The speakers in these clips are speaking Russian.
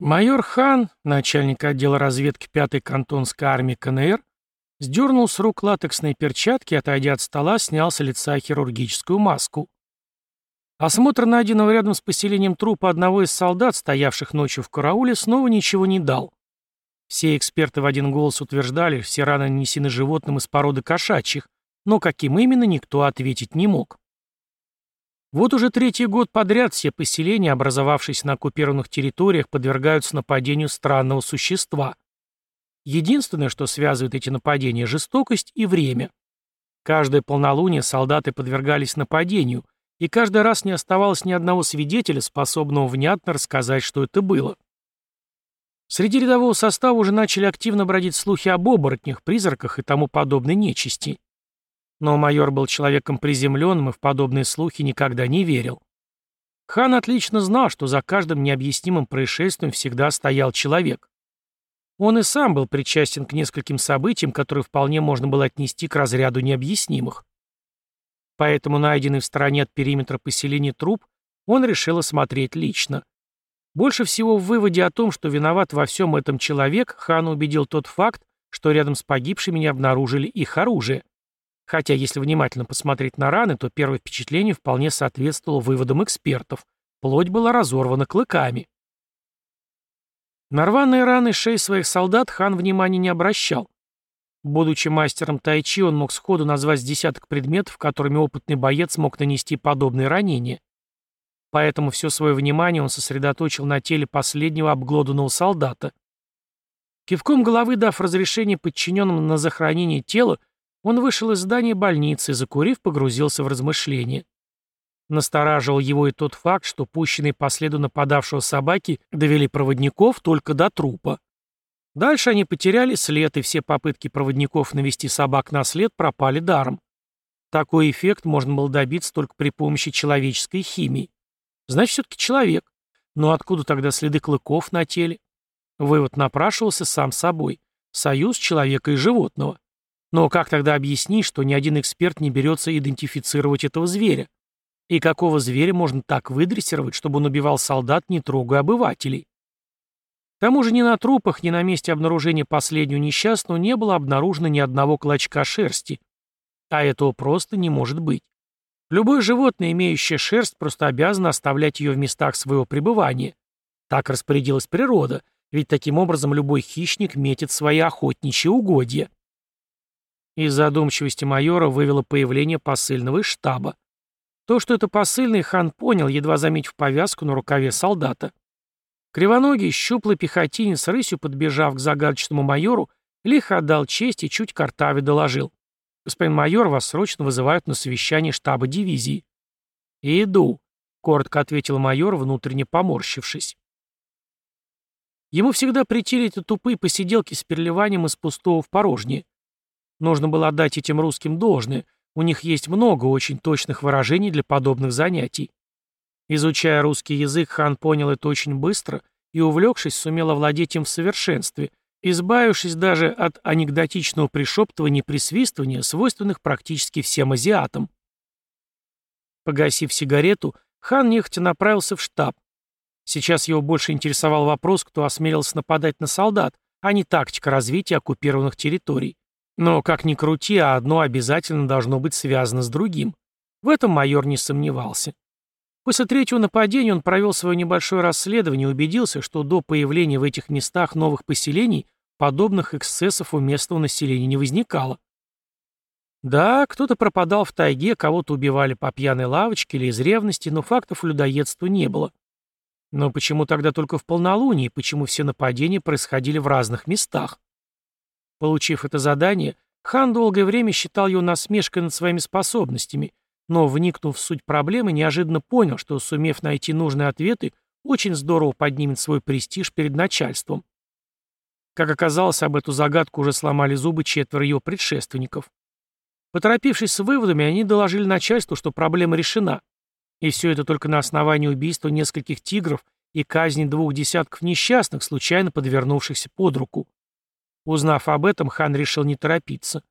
Майор Хан, начальник отдела разведки 5-й кантонской армии КНР, сдернул с рук латексные перчатки и, отойдя от стола, снял с лица хирургическую маску. Осмотр найденного рядом с поселением трупа одного из солдат, стоявших ночью в карауле, снова ничего не дал. Все эксперты в один голос утверждали, все раны нанесены животным из породы кошачьих, но каким именно никто ответить не мог. Вот уже третий год подряд все поселения, образовавшиеся на оккупированных территориях, подвергаются нападению странного существа. Единственное, что связывает эти нападения – жестокость и время. Каждое полнолуние солдаты подвергались нападению, и каждый раз не оставалось ни одного свидетеля, способного внятно рассказать, что это было. Среди рядового состава уже начали активно бродить слухи об оборотнях, призраках и тому подобной нечисти. Но майор был человеком приземленным и в подобные слухи никогда не верил. Хан отлично знал, что за каждым необъяснимым происшествием всегда стоял человек. Он и сам был причастен к нескольким событиям, которые вполне можно было отнести к разряду необъяснимых. Поэтому найденный в стороне от периметра поселения труп он решил осмотреть лично. Больше всего в выводе о том, что виноват во всем этом человек, Хан убедил тот факт, что рядом с погибшими не обнаружили их оружие. Хотя, если внимательно посмотреть на раны, то первое впечатление вполне соответствовало выводам экспертов. Плоть была разорвана клыками. На рваные раны шеи своих солдат хан внимания не обращал. Будучи мастером тайчи, он мог сходу назвать десяток предметов, которыми опытный боец мог нанести подобные ранения. Поэтому все свое внимание он сосредоточил на теле последнего обглоданного солдата. Кивком головы дав разрешение подчиненным на захоронение тела, он вышел из здания больницы и, закурив, погрузился в размышления. Настораживал его и тот факт, что пущенные по следу нападавшего собаки довели проводников только до трупа. Дальше они потеряли след, и все попытки проводников навести собак на след пропали даром. Такой эффект можно было добиться только при помощи человеческой химии. Значит, все-таки человек. Но откуда тогда следы клыков на теле? Вывод напрашивался сам собой. Союз человека и животного. Но как тогда объяснить, что ни один эксперт не берется идентифицировать этого зверя? И какого зверя можно так выдрессировать, чтобы он убивал солдат, не трогая обывателей? К тому же ни на трупах, ни на месте обнаружения последнего несчастного не было обнаружено ни одного клочка шерсти. А этого просто не может быть. Любое животное, имеющее шерсть, просто обязано оставлять ее в местах своего пребывания. Так распорядилась природа, ведь таким образом любой хищник метит свои охотничьи угодья. Из задумчивости майора вывело появление посыльного из штаба. То, что это посыльный, хан понял, едва заметив повязку на рукаве солдата. Кривоногий, щуплый пехотинец, рысью подбежав к загадочному майору, лихо отдал честь и чуть картаве доложил. «Господин майор, вас срочно вызывают на совещание штаба дивизии». «Иду», — коротко ответил майор, внутренне поморщившись. Ему всегда претели эти тупые посиделки с переливанием из пустого в порожнее. Нужно было отдать этим русским должное. У них есть много очень точных выражений для подобных занятий. Изучая русский язык, хан понял это очень быстро и, увлекшись, сумел овладеть им в совершенстве, избавившись даже от анекдотичного пришептывания и присвистывания, свойственных практически всем азиатам. Погасив сигарету, хан нехотя направился в штаб. Сейчас его больше интересовал вопрос, кто осмелился нападать на солдат, а не тактика развития оккупированных территорий. Но, как ни крути, а одно обязательно должно быть связано с другим. В этом майор не сомневался. После третьего нападения он провел свое небольшое расследование и убедился, что до появления в этих местах новых поселений подобных эксцессов у местного населения не возникало. Да, кто-то пропадал в тайге, кого-то убивали по пьяной лавочке или из ревности, но фактов людоедства не было. Но почему тогда только в полнолуние, почему все нападения происходили в разных местах? Получив это задание, хан долгое время считал его насмешкой над своими способностями, но, вникнув в суть проблемы, неожиданно понял, что, сумев найти нужные ответы, очень здорово поднимет свой престиж перед начальством. Как оказалось, об эту загадку уже сломали зубы четверо его предшественников. Поторопившись с выводами, они доложили начальству, что проблема решена. И все это только на основании убийства нескольких тигров и казни двух десятков несчастных, случайно подвернувшихся под руку. Узнав об этом, хан решил не торопиться.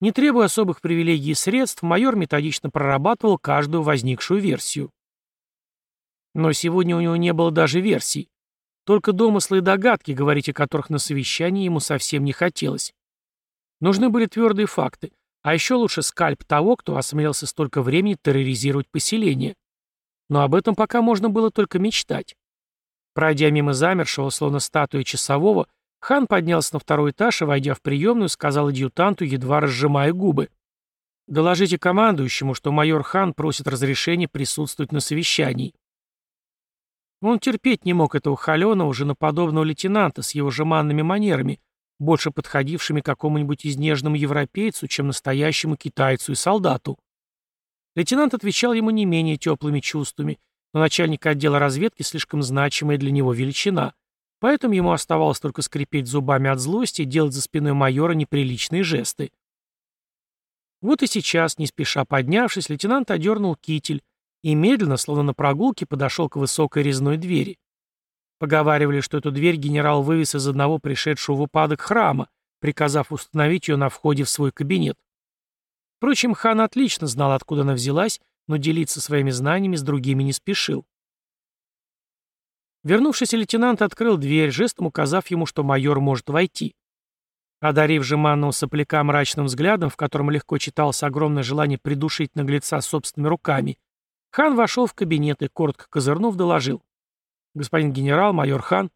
Не требуя особых привилегий и средств, майор методично прорабатывал каждую возникшую версию. Но сегодня у него не было даже версий. Только домыслы и догадки, говорить о которых на совещании ему совсем не хотелось. Нужны были твердые факты, а еще лучше скальп того, кто осмелился столько времени терроризировать поселение. Но об этом пока можно было только мечтать. Пройдя мимо замершего, словно статуя часового, хан поднялся на второй этаж и, войдя в приемную, сказал адъютанту, едва разжимая губы. «Доложите командующему, что майор хан просит разрешения присутствовать на совещании». Он терпеть не мог этого холеного, женоподобного лейтенанта с его жеманными манерами, больше подходившими какому-нибудь изнежному европейцу, чем настоящему китайцу и солдату. Лейтенант отвечал ему не менее теплыми чувствами, но начальник отдела разведки слишком значимая для него величина, поэтому ему оставалось только скрипеть зубами от злости и делать за спиной майора неприличные жесты. Вот и сейчас, не спеша поднявшись, лейтенант одернул китель и медленно, словно на прогулке, подошел к высокой резной двери. Поговаривали, что эту дверь генерал вывез из одного пришедшего в упадок храма, приказав установить ее на входе в свой кабинет. Впрочем, хан отлично знал, откуда она взялась, но делиться своими знаниями с другими не спешил. Вернувшийся лейтенант открыл дверь, жестом указав ему, что майор может войти. Одарив жеманного сопляка мрачным взглядом, в котором легко читалось огромное желание придушить наглеца собственными руками, хан вошел в кабинет и, коротко козырнув, доложил. «Господин генерал, майор хан».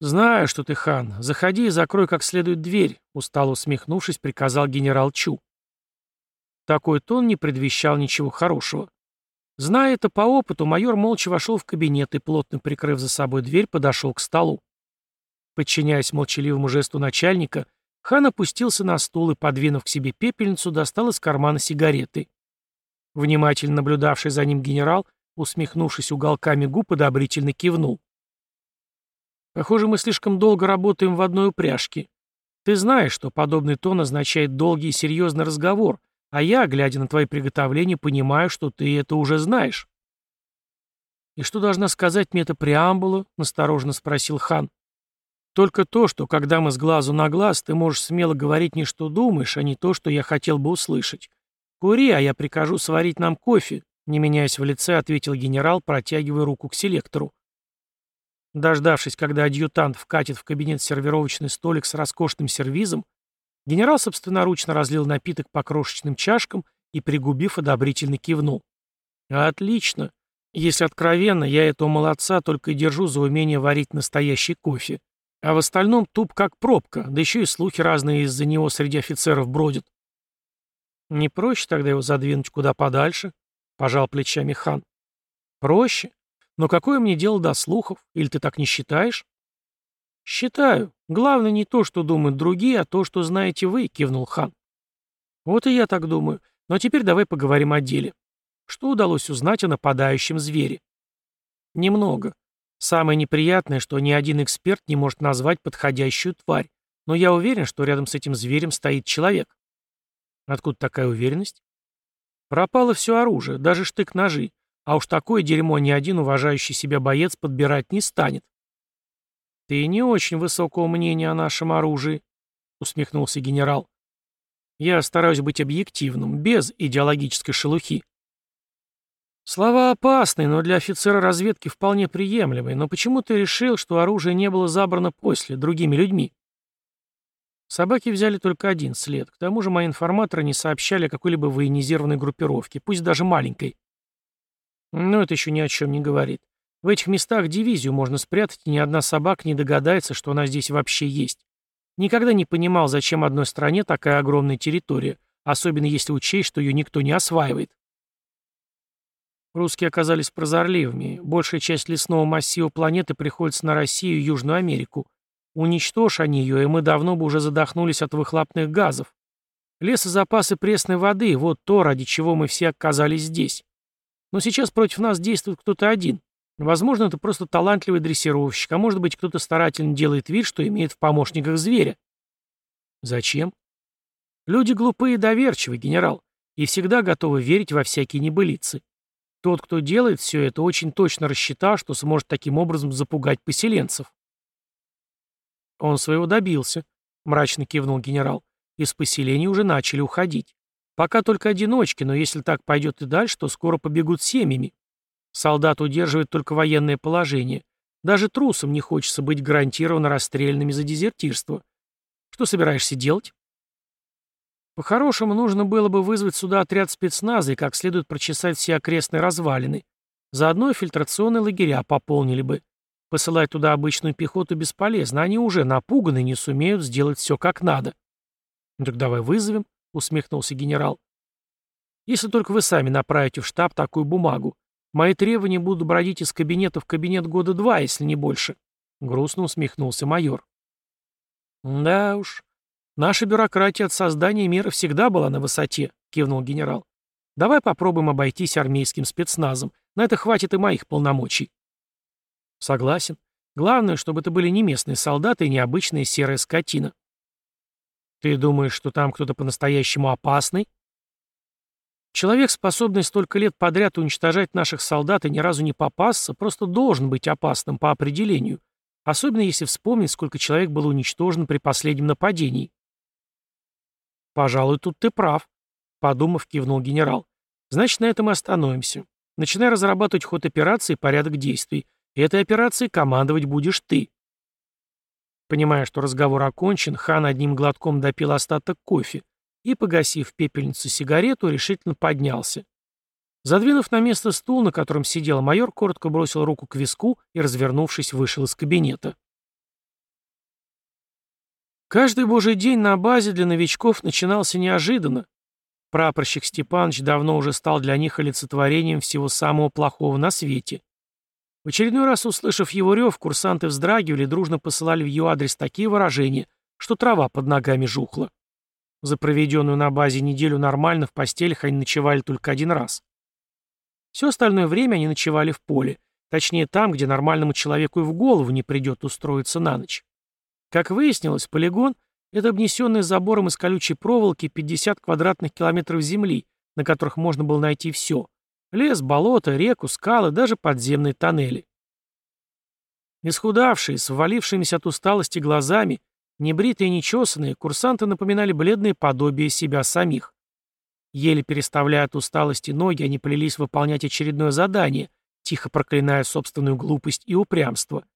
«Знаю, что ты хан. Заходи и закрой как следует дверь», — устало усмехнувшись, приказал генерал Чу. Такой тон не предвещал ничего хорошего. Зная это по опыту, майор молча вошел в кабинет и, плотно прикрыв за собой дверь, подошел к столу. Подчиняясь молчаливому жесту начальника, хан опустился на стул и, подвинув к себе пепельницу, достал из кармана сигареты. Внимательно наблюдавший за ним генерал усмехнувшись уголками губ, одобрительно кивнул. «Похоже, мы слишком долго работаем в одной упряжке. Ты знаешь, что подобный тон означает долгий и серьезный разговор, а я, глядя на твои приготовления, понимаю, что ты это уже знаешь». «И что должна сказать мне эта преамбула?» — настороженно спросил хан. «Только то, что, когда мы с глазу на глаз, ты можешь смело говорить не что думаешь, а не то, что я хотел бы услышать. Кури, а я прикажу сварить нам кофе, не меняясь в лице, ответил генерал, протягивая руку к селектору. Дождавшись, когда адъютант вкатит в кабинет сервировочный столик с роскошным сервизом, генерал собственноручно разлил напиток по крошечным чашкам и, пригубив, одобрительно кивнул. «Отлично. Если откровенно, я этого молодца только и держу за умение варить настоящий кофе. А в остальном туп как пробка, да еще и слухи разные из-за него среди офицеров бродят. Не проще тогда его задвинуть куда подальше?» Пожал плечами хан. Проще. Но какое мне дело до слухов? Или ты так не считаешь? Считаю. Главное не то, что думают другие, а то, что знаете вы, кивнул хан. Вот и я так думаю. Но теперь давай поговорим о деле. Что удалось узнать о нападающем звере? Немного. Самое неприятное, что ни один эксперт не может назвать подходящую тварь. Но я уверен, что рядом с этим зверем стоит человек. Откуда такая уверенность? Пропало все оружие, даже штык-ножи, а уж такое дерьмо ни один уважающий себя боец подбирать не станет. «Ты не очень высокого мнения о нашем оружии», — усмехнулся генерал. «Я стараюсь быть объективным, без идеологической шелухи». Слова опасные, но для офицера разведки вполне приемлемые. Но почему ты решил, что оружие не было забрано после, другими людьми? Собаки взяли только один след. К тому же мои информаторы не сообщали о какой-либо военизированной группировке, пусть даже маленькой. Но это еще ни о чем не говорит. В этих местах дивизию можно спрятать, и ни одна собака не догадается, что она здесь вообще есть. Никогда не понимал, зачем одной стране такая огромная территория, особенно если учесть, что ее никто не осваивает. Русские оказались прозорливыми. Большая часть лесного массива планеты приходится на Россию и Южную Америку, Уничтожь они ее, и мы давно бы уже задохнулись от выхлопных газов. Лес и запасы пресной воды — вот то, ради чего мы все оказались здесь. Но сейчас против нас действует кто-то один. Возможно, это просто талантливый дрессировщик, а может быть, кто-то старательно делает вид, что имеет в помощниках зверя. Зачем? Люди глупые и доверчивые, генерал, и всегда готовы верить во всякие небылицы. Тот, кто делает все это, очень точно рассчитал, что сможет таким образом запугать поселенцев. «Он своего добился», — мрачно кивнул генерал. «Из поселений уже начали уходить. Пока только одиночки, но если так пойдет и дальше, то скоро побегут семьями. Солдат удерживает только военное положение. Даже трусом не хочется быть гарантированно расстрелянными за дезертирство. Что собираешься делать? По-хорошему, нужно было бы вызвать сюда отряд спецназа и как следует прочесать все окрестные развалины. Заодно и фильтрационные лагеря пополнили бы. Посылать туда обычную пехоту бесполезно, они уже напуганы и не сумеют сделать все как надо. «Ну так давай вызовем», — усмехнулся генерал. «Если только вы сами направите в штаб такую бумагу. Мои требования будут бродить из кабинета в кабинет года два, если не больше», — грустно усмехнулся майор. «Да уж, наша бюрократия от создания мира всегда была на высоте», — кивнул генерал. «Давай попробуем обойтись армейским спецназом. На это хватит и моих полномочий». «Согласен. Главное, чтобы это были не местные солдаты и не обычная серая скотина». «Ты думаешь, что там кто-то по-настоящему опасный?» Человек, способный столько лет подряд уничтожать наших солдат и ни разу не попасться, просто должен быть опасным по определению, особенно если вспомнить, сколько человек было уничтожено при последнем нападении. «Пожалуй, тут ты прав», — подумав, кивнул генерал. «Значит, на этом и остановимся. Начинай разрабатывать ход операции и порядок действий. Этой операцией командовать будешь ты». Понимая, что разговор окончен, хан одним глотком допил остаток кофе и, погасив пепельницу сигарету, решительно поднялся. Задвинув на место стул, на котором сидел майор, коротко бросил руку к виску и, развернувшись, вышел из кабинета. Каждый божий день на базе для новичков начинался неожиданно. Прапорщик Степанович давно уже стал для них олицетворением всего самого плохого на свете. В очередной раз, услышав его рев, курсанты вздрагивали дружно посылали в ее адрес такие выражения, что трава под ногами жухла. За проведенную на базе неделю нормально в постелях они ночевали только один раз. Все остальное время они ночевали в поле, точнее там, где нормальному человеку и в голову не придет устроиться на ночь. Как выяснилось, полигон — это обнесенный забором из колючей проволоки 50 квадратных километров земли, на которых можно было найти все — лес, болото, реку, скалы, даже подземные тоннели. Исхудавшие, с ввалившимися от усталости глазами, Небритые и нечесанные, курсанты напоминали бледные подобие себя самих. Еле переставляя от усталости ноги, они плелись выполнять очередное задание, тихо проклиная собственную глупость и упрямство.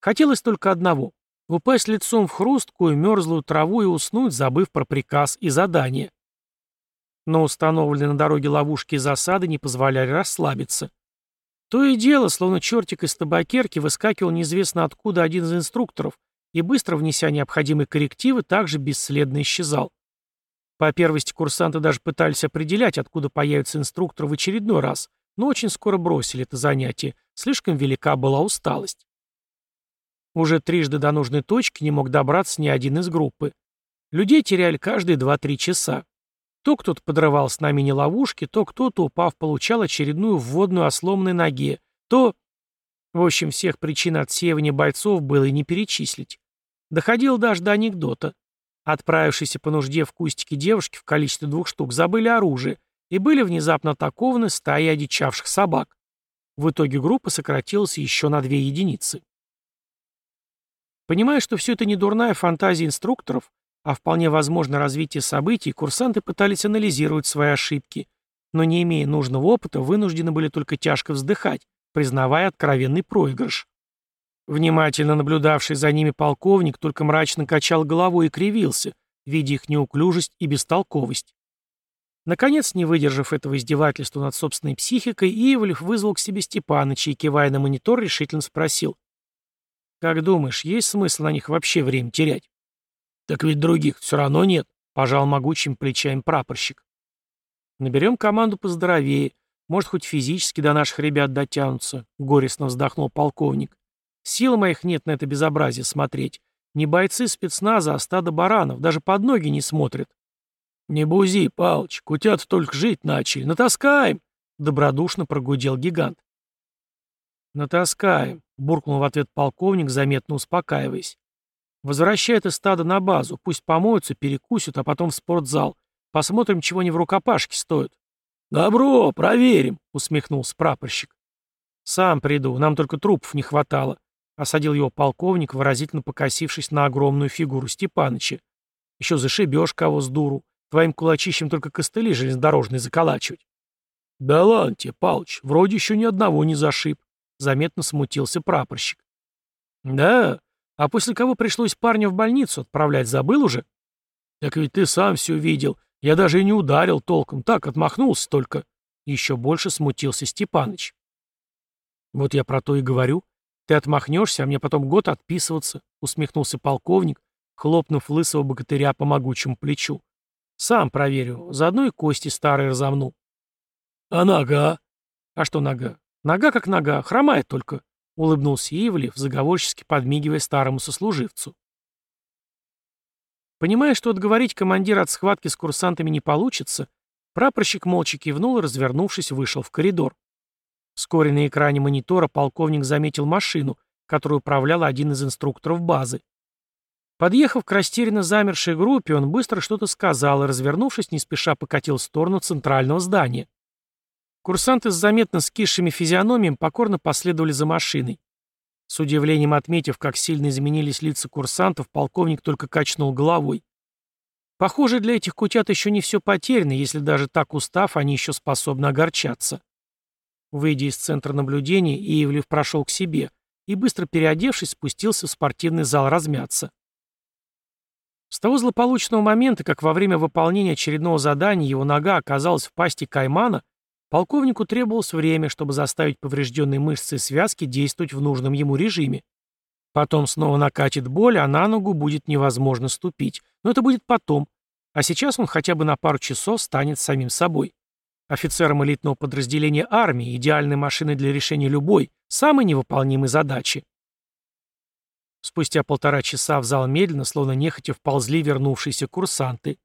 Хотелось только одного — упасть лицом в хрусткую, мерзлую траву и уснуть, забыв про приказ и задание. Но установленные на дороге ловушки и засады не позволяли расслабиться. То и дело, словно чертик из табакерки, выскакивал неизвестно откуда один из инструкторов и, быстро внеся необходимые коррективы, также бесследно исчезал. По первости курсанты даже пытались определять, откуда появится инструктор в очередной раз, но очень скоро бросили это занятие, слишком велика была усталость. Уже трижды до нужной точки не мог добраться ни один из группы. Людей теряли каждые 2-3 часа. То кто-то подрывал с нами не ловушки, то кто-то, упав, получал очередную вводную о сломанной ноге, то... В общем, всех причин отсеивания бойцов было и не перечислить. Доходил даже до анекдота. Отправившиеся по нужде в кустике девушки в количестве двух штук забыли оружие и были внезапно атакованы стаей одичавших собак. В итоге группа сократилась еще на две единицы. Понимая, что все это не дурная фантазия инструкторов, а вполне возможно развитие событий, курсанты пытались анализировать свои ошибки, но не имея нужного опыта, вынуждены были только тяжко вздыхать, признавая откровенный проигрыш. Внимательно наблюдавший за ними полковник только мрачно качал головой и кривился, видя их неуклюжесть и бестолковость. Наконец, не выдержав этого издевательства над собственной психикой, Ивлев вызвал к себе Степаныча и, кивая на монитор, решительно спросил. «Как думаешь, есть смысл на них вообще время терять?» «Так ведь других все равно нет», — пожал могучим плечами прапорщик. «Наберем команду поздоровее, может, хоть физически до наших ребят дотянутся», — горестно вздохнул полковник. Сил моих нет на это безобразие смотреть. Не бойцы спецназа, а стадо баранов. Даже под ноги не смотрят. «Не бузи, Палыч, кутят только жить начали. Натаскаем!» — добродушно прогудел гигант. «Натаскаем», — буркнул в ответ полковник, заметно успокаиваясь. «Возвращай это стадо на базу. Пусть помоются, перекусят, а потом в спортзал. Посмотрим, чего они в рукопашке стоят». «Добро, проверим», — усмехнулся прапорщик. «Сам приду, нам только трупов не хватало», Осадил его полковник, выразительно покосившись на огромную фигуру Степаныча. Еще зашибешь кого с дуру. Твоим кулачищем только костыли железнодорожные заколачивать. Да ладно тебе, Палыч, вроде еще ни одного не зашиб. Заметно смутился прапорщик. Да, а после кого пришлось парня в больницу отправлять, забыл уже? Так ведь ты сам все видел. Я даже и не ударил толком, так отмахнулся только. Еще больше смутился Степаныч. Вот я про то и говорю. Ты отмахнешься, а мне потом год отписываться, усмехнулся полковник, хлопнув лысого богатыря по могучему плечу. Сам проверю, заодно и кости старые разомну. А нога? А что нога? Нога как нога, хромает только, улыбнулся Ивлев, заговорчески подмигивая старому сослуживцу. Понимая, что отговорить командира от схватки с курсантами не получится, прапорщик молча кивнул и, развернувшись, вышел в коридор. Вскоре на экране монитора полковник заметил машину, которую управлял один из инструкторов базы. Подъехав к растерянно замершей группе, он быстро что-то сказал и, развернувшись, не спеша покатил в сторону центрального здания. Курсанты с заметно скисшими физиономиями покорно последовали за машиной. С удивлением отметив, как сильно изменились лица курсантов, полковник только качнул головой. Похоже, для этих кутят еще не все потеряно, если даже так устав, они еще способны огорчаться. Выйдя из центра наблюдения, Иевлев прошел к себе и, быстро переодевшись, спустился в спортивный зал размяться. С того злополучного момента, как во время выполнения очередного задания его нога оказалась в пасти каймана, полковнику требовалось время, чтобы заставить поврежденные мышцы и связки действовать в нужном ему режиме. Потом снова накатит боль, а на ногу будет невозможно ступить. Но это будет потом. А сейчас он хотя бы на пару часов станет самим собой. Офицером элитного подразделения армии, идеальной машиной для решения любой, самой невыполнимой задачи. Спустя полтора часа в зал медленно, словно нехотя, вползли вернувшиеся курсанты.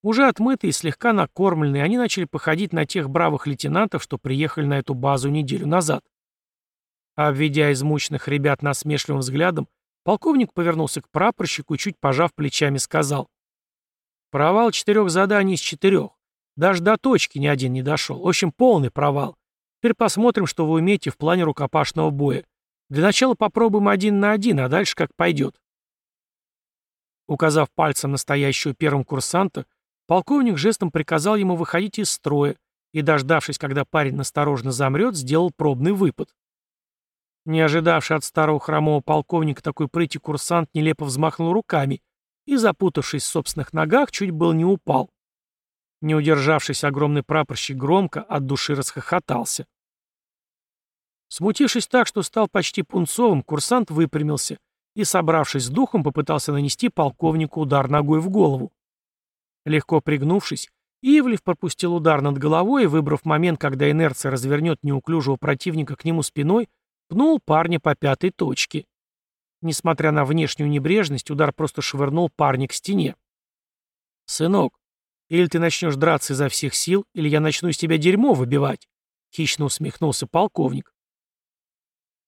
Уже отмытые и слегка накормленные, они начали походить на тех бравых лейтенантов, что приехали на эту базу неделю назад. обведя измученных ребят насмешливым взглядом, полковник повернулся к прапорщику и, чуть пожав плечами, сказал. «Провал четырех заданий из четырех. Даже до точки ни один не дошел. В общем, полный провал. Теперь посмотрим, что вы умеете в плане рукопашного боя. Для начала попробуем один на один, а дальше как пойдет. Указав пальцем настоящего первым курсанта, полковник жестом приказал ему выходить из строя и, дождавшись, когда парень насторожно замрет, сделал пробный выпад. Не ожидавший от старого хромого полковника такой прыти курсант нелепо взмахнул руками и, запутавшись в собственных ногах, чуть был не упал. Не удержавшись, огромный прапорщик громко от души расхохотался. Смутившись так, что стал почти пунцовым, курсант выпрямился и, собравшись с духом, попытался нанести полковнику удар ногой в голову. Легко пригнувшись, Ивлев пропустил удар над головой и, выбрав момент, когда инерция развернет неуклюжего противника к нему спиной, пнул парня по пятой точке. Несмотря на внешнюю небрежность, удар просто швырнул парня к стене. «Сынок, или ты начнешь драться изо всех сил, или я начну из тебя дерьмо выбивать», — хищно усмехнулся полковник.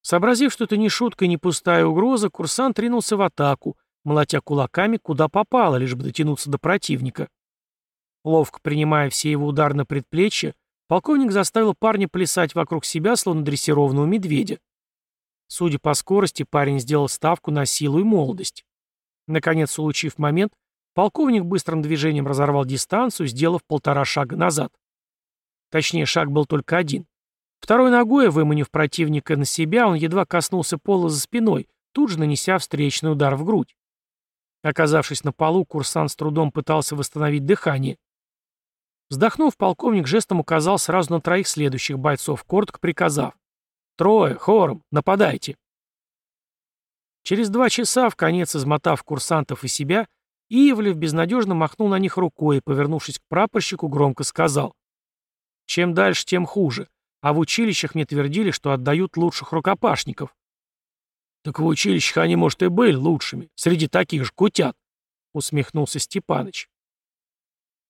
Сообразив, что это не шутка и не пустая угроза, курсант ринулся в атаку, молотя кулаками куда попало, лишь бы дотянуться до противника. Ловко принимая все его удары на предплечье, полковник заставил парня плясать вокруг себя, словно дрессированного медведя. Судя по скорости, парень сделал ставку на силу и молодость. Наконец, улучив момент, Полковник быстрым движением разорвал дистанцию, сделав полтора шага назад. Точнее, шаг был только один. Второй ногой, выманив противника на себя, он едва коснулся пола за спиной, тут же нанеся встречный удар в грудь. Оказавшись на полу, курсант с трудом пытался восстановить дыхание. Вздохнув, полковник жестом указал сразу на троих следующих бойцов, коротко приказав. «Трое, хором, нападайте!» Через два часа, в конец измотав курсантов и себя, Ивлев безнадежно махнул на них рукой и, повернувшись к прапорщику, громко сказал. «Чем дальше, тем хуже. А в училищах мне твердили, что отдают лучших рукопашников». «Так в училищах они, может, и были лучшими, среди таких же кутят», — усмехнулся Степаныч.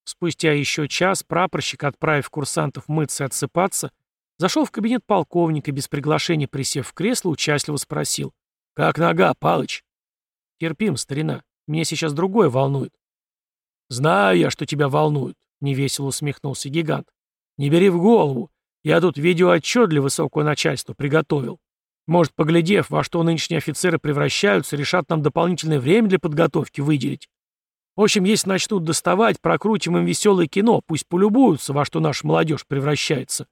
Спустя еще час прапорщик, отправив курсантов мыться и отсыпаться, зашел в кабинет полковника без приглашения, присев в кресло, участливо спросил. «Как нога, Палыч?» «Терпим, старина. Меня сейчас другое волнует». «Знаю я, что тебя волнует», — невесело усмехнулся гигант. «Не бери в голову. Я тут видеоотчет для высокого начальства приготовил. Может, поглядев, во что нынешние офицеры превращаются, решат нам дополнительное время для подготовки выделить. В общем, если начнут доставать, прокрутим им веселое кино, пусть полюбуются, во что наша молодежь превращается.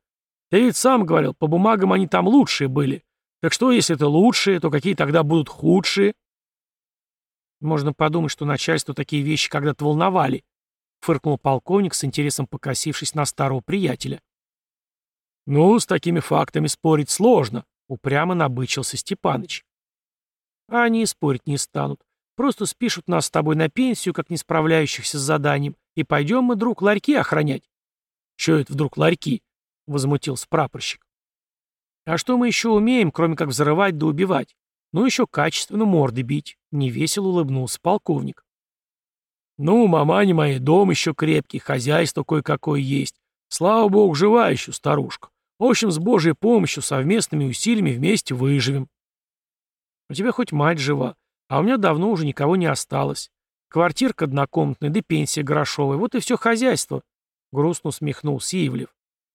Ты ведь сам говорил, по бумагам они там лучшие были. Так что, если это лучшие, то какие тогда будут худшие? Можно подумать, что начальство такие вещи когда-то волновали, фыркнул полковник с интересом покосившись на старого приятеля. Ну, с такими фактами спорить сложно, упрямо набычился Степаныч. А они спорить не станут. Просто спишут нас с тобой на пенсию, как не справляющихся с заданием, и пойдем мы, друг, ларьки охранять. Че это вдруг ларьки? Возмутился прапорщик. А что мы еще умеем, кроме как взрывать да убивать? Ну, еще качественно морды бить. Невесело улыбнулся полковник. Ну, маманя моя, дом еще крепкий, хозяйство кое-какое есть. Слава богу, жива еще старушка. В общем, с Божьей помощью, совместными усилиями вместе выживем. У тебя хоть мать жива, а у меня давно уже никого не осталось. Квартирка однокомнатная, да пенсия грошовая, вот и все хозяйство. Грустно усмехнулся Ивлев.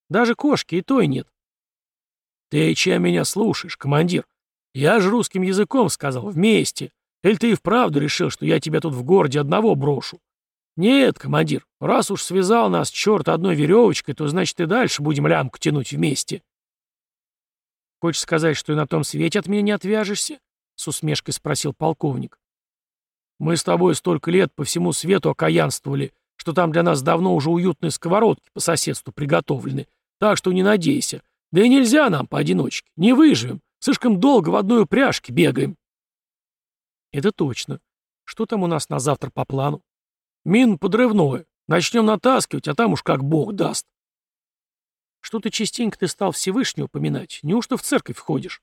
Даже кошки и той нет. Ты чем меня слушаешь, командир? Я же русским языком сказал, вместе. Или ты и вправду решил, что я тебя тут в городе одного брошу? Нет, командир, раз уж связал нас черт одной веревочкой, то значит и дальше будем лямку тянуть вместе. Хочешь сказать, что и на том свете от меня не отвяжешься? С усмешкой спросил полковник. Мы с тобой столько лет по всему свету окаянствовали, что там для нас давно уже уютные сковородки по соседству приготовлены. Так что не надейся. Да и нельзя нам поодиночке. Не выживем. Слишком долго в одной упряжке бегаем. Это точно. Что там у нас на завтра по плану? Мин подрывное. Начнем натаскивать, а там уж как бог даст. Что-то частенько ты стал Всевышнего упоминать. Неужто в церковь ходишь?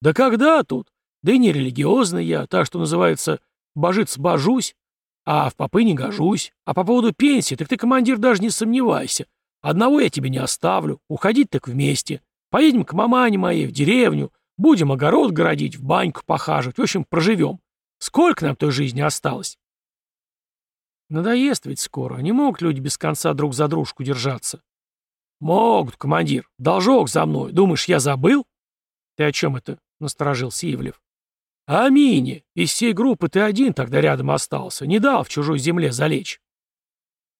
Да когда тут? Да и не религиозный я, так что называется «божиться божусь», а в попы не гожусь. А по поводу пенсии, так ты, командир, даже не сомневайся. Одного я тебе не оставлю. Уходить так вместе. Поедем к мамане моей в деревню. Будем огород городить, в баньку похаживать. В общем, проживем. Сколько нам той жизни осталось? Надоест ведь скоро. Не могут люди без конца друг за дружку держаться. Могут, командир. Должок за мной. Думаешь, я забыл? Ты о чем это? Насторожился Ивлев. А Мине. Из всей группы ты один тогда рядом остался. Не дал в чужой земле залечь.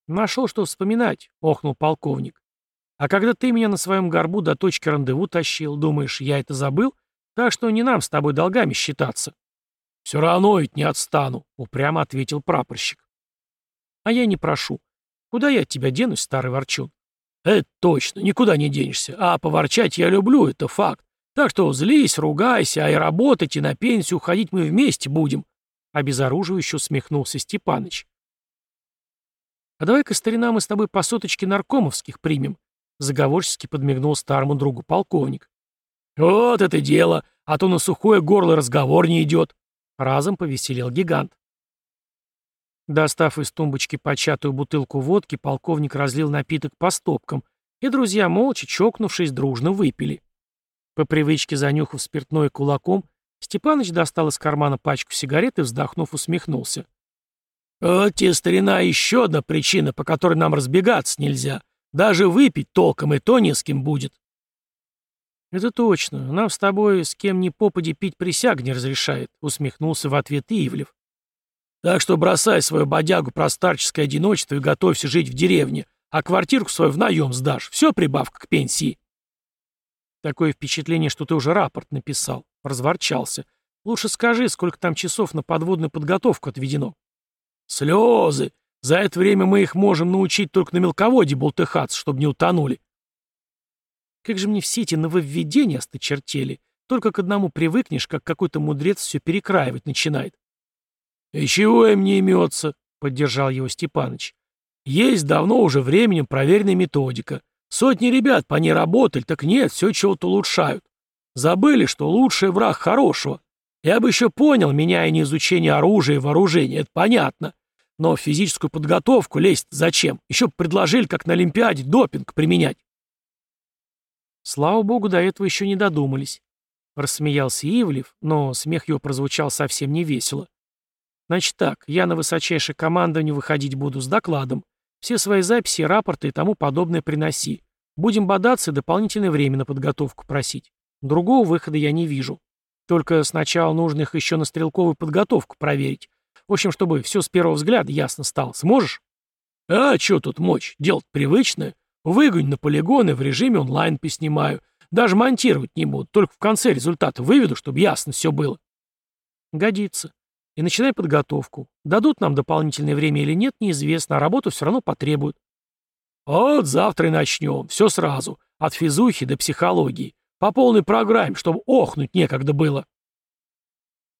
Нашел, что вспоминать, охнул полковник. А когда ты меня на своем горбу до точки рандеву тащил, думаешь, я это забыл? Так что не нам с тобой долгами считаться. Все равно ведь не отстану, упрямо ответил прапорщик. А я не прошу. Куда я от тебя денусь, старый ворчун? Это точно, никуда не денешься. А поворчать я люблю, это факт. Так что злись, ругайся, а и работать, и на пенсию ходить мы вместе будем. Обезоруживающе усмехнулся Степаныч. А давай-ка, старина, мы с тобой по соточке наркомовских примем. Заговорчески подмигнул старому другу полковник. Вот это дело, а то на сухое горло разговор не идет. Разом повеселел гигант. Достав из тумбочки початую бутылку водки, полковник разлил напиток по стопкам, и друзья, молча чокнувшись, дружно выпили. По привычке занюхав спиртное кулаком, Степаныч достал из кармана пачку сигарет и, вздохнув, усмехнулся. «Вот тебе, старина, еще одна причина, по которой нам разбегаться нельзя. Даже выпить толком и то не с кем будет». «Это точно. Нам с тобой с кем ни попади пить присяг не разрешает», — усмехнулся в ответ Ивлев. Так что бросай свою бодягу про старческое одиночество и готовься жить в деревне, а квартирку свою в наем сдашь. Все прибавка к пенсии. Такое впечатление, что ты уже рапорт написал. Разворчался. Лучше скажи, сколько там часов на подводную подготовку отведено. Слезы. За это время мы их можем научить только на мелководье болтыхаться, чтобы не утонули. Как же мне все эти нововведения осточертели. Только к одному привыкнешь, как какой-то мудрец все перекраивать начинает. «И чего им не имется?» — поддержал его Степаныч. «Есть давно уже временем проверенная методика. Сотни ребят по ней работали, так нет, все чего-то улучшают. Забыли, что лучший враг хорошего. Я бы еще понял, меняя не изучение оружия и вооружения, это понятно. Но в физическую подготовку лезть зачем? Еще предложили, как на Олимпиаде, допинг применять. Слава богу, до этого еще не додумались. Рассмеялся Ивлев, но смех его прозвучал совсем невесело. Значит так, я на высочайшее командование выходить буду с докладом. Все свои записи, рапорты и тому подобное приноси. Будем бодаться и дополнительное время на подготовку просить. Другого выхода я не вижу. Только сначала нужно их еще на стрелковую подготовку проверить. В общем, чтобы все с первого взгляда ясно стало. Сможешь? А, что тут мочь? Дело привычное. Выгонь на полигоны, в режиме онлайн поснимаю. Даже монтировать не буду, только в конце результата выведу, чтобы ясно все было. Годится. И начинай подготовку. Дадут нам дополнительное время или нет, неизвестно, а работу все равно потребуют. Вот завтра и начнем, все сразу, от физухи до психологии. По полной программе, чтобы охнуть некогда было.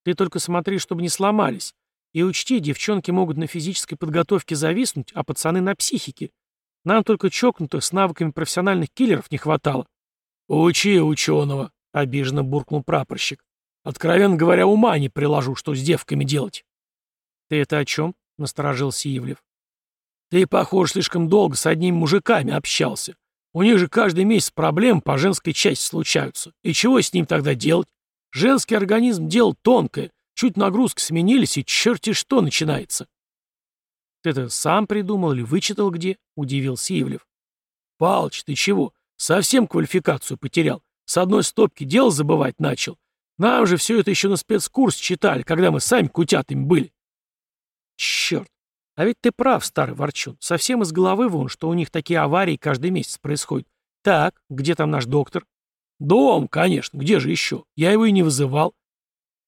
Ты только смотри, чтобы не сломались. И учти, девчонки могут на физической подготовке зависнуть, а пацаны на психике. Нам только чокнутых с навыками профессиональных киллеров не хватало. «Учи ученого», — обиженно буркнул прапорщик. «Откровенно говоря, ума не приложу, что с девками делать». «Ты это о чем?» — насторожился Ивлев. «Ты, похоже, слишком долго с одними мужиками общался. У них же каждый месяц проблемы по женской части случаются. И чего с ним тогда делать? Женский организм — дело тонкое. Чуть нагрузки сменились, и черти что начинается. «Ты это сам придумал или вычитал где?» — удивился Ивлев. «Палыч, ты чего? Совсем квалификацию потерял. С одной стопки дел забывать начал. Нам же все это еще на спецкурс читали, когда мы сами кутятами были». «Черт! А ведь ты прав, старый ворчун. Совсем из головы вон, что у них такие аварии каждый месяц происходят. Так, где там наш доктор?» «Дом, конечно. Где же еще? Я его и не вызывал.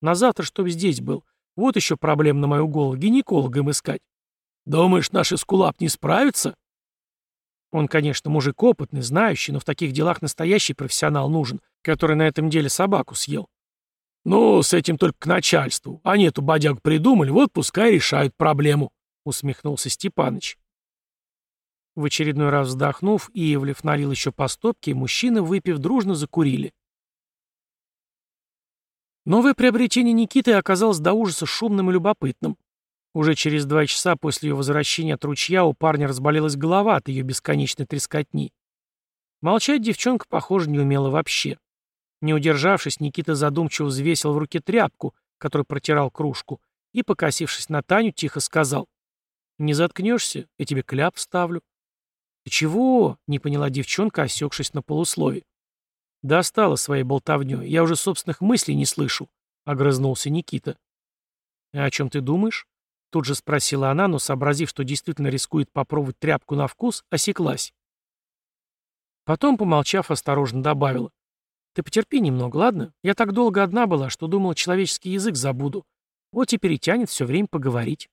На завтра, чтобы здесь был. Вот еще проблем на мою голову. Гинекологом искать. Думаешь, наш эскулап не справится? Он, конечно, мужик опытный, знающий, но в таких делах настоящий профессионал нужен, который на этом деле собаку съел. Ну, с этим только к начальству. Они эту бодягу придумали, вот пускай решают проблему, усмехнулся Степаныч. В очередной раз вздохнув, Иевлев налил еще по стопке, и мужчины, выпив, дружно закурили. Новое приобретение Никиты оказалось до ужаса шумным и любопытным. Уже через два часа после ее возвращения от ручья у парня разболелась голова от ее бесконечной трескотни. Молчать девчонка, похоже, не умела вообще. Не удержавшись, Никита задумчиво взвесил в руке тряпку, которой протирал кружку, и, покосившись на Таню, тихо сказал. «Не заткнешься? Я тебе кляп вставлю». «Ты чего?» — не поняла девчонка, осекшись на полуслове. «Достала своей болтовнёй. Я уже собственных мыслей не слышу», — огрызнулся Никита. «А о чем ты думаешь?» Тут же спросила она, но, сообразив, что действительно рискует попробовать тряпку на вкус, осеклась. Потом, помолчав, осторожно добавила. «Ты потерпи немного, ладно? Я так долго одна была, что думала, человеческий язык забуду. Вот теперь и тянет все время поговорить».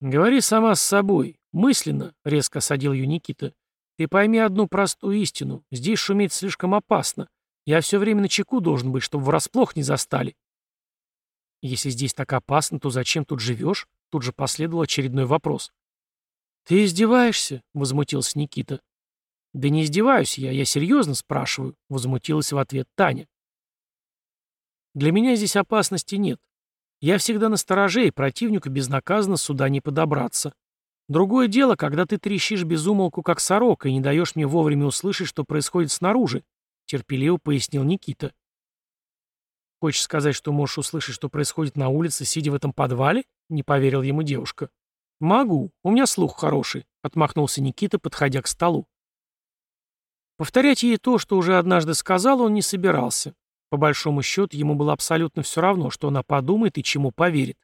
«Говори сама с собой, мысленно», — резко осадил ее Никита. Ты пойми одну простую истину. Здесь шуметь слишком опасно. Я все время на чеку должен быть, чтобы врасплох не застали. Если здесь так опасно, то зачем тут живешь? Тут же последовал очередной вопрос. Ты издеваешься? Возмутился Никита. Да не издеваюсь я, я серьезно спрашиваю, возмутилась в ответ Таня. Для меня здесь опасности нет. Я всегда на стороже, и противнику безнаказанно сюда не подобраться. Другое дело, когда ты трещишь без умолку, как сорока, и не даешь мне вовремя услышать, что происходит снаружи, терпеливо пояснил Никита. Хочешь сказать, что можешь услышать, что происходит на улице, сидя в этом подвале? Не поверил ему девушка. Могу, у меня слух хороший, отмахнулся Никита, подходя к столу. Повторять ей то, что уже однажды сказал, он не собирался. По большому счету, ему было абсолютно все равно, что она подумает и чему поверит.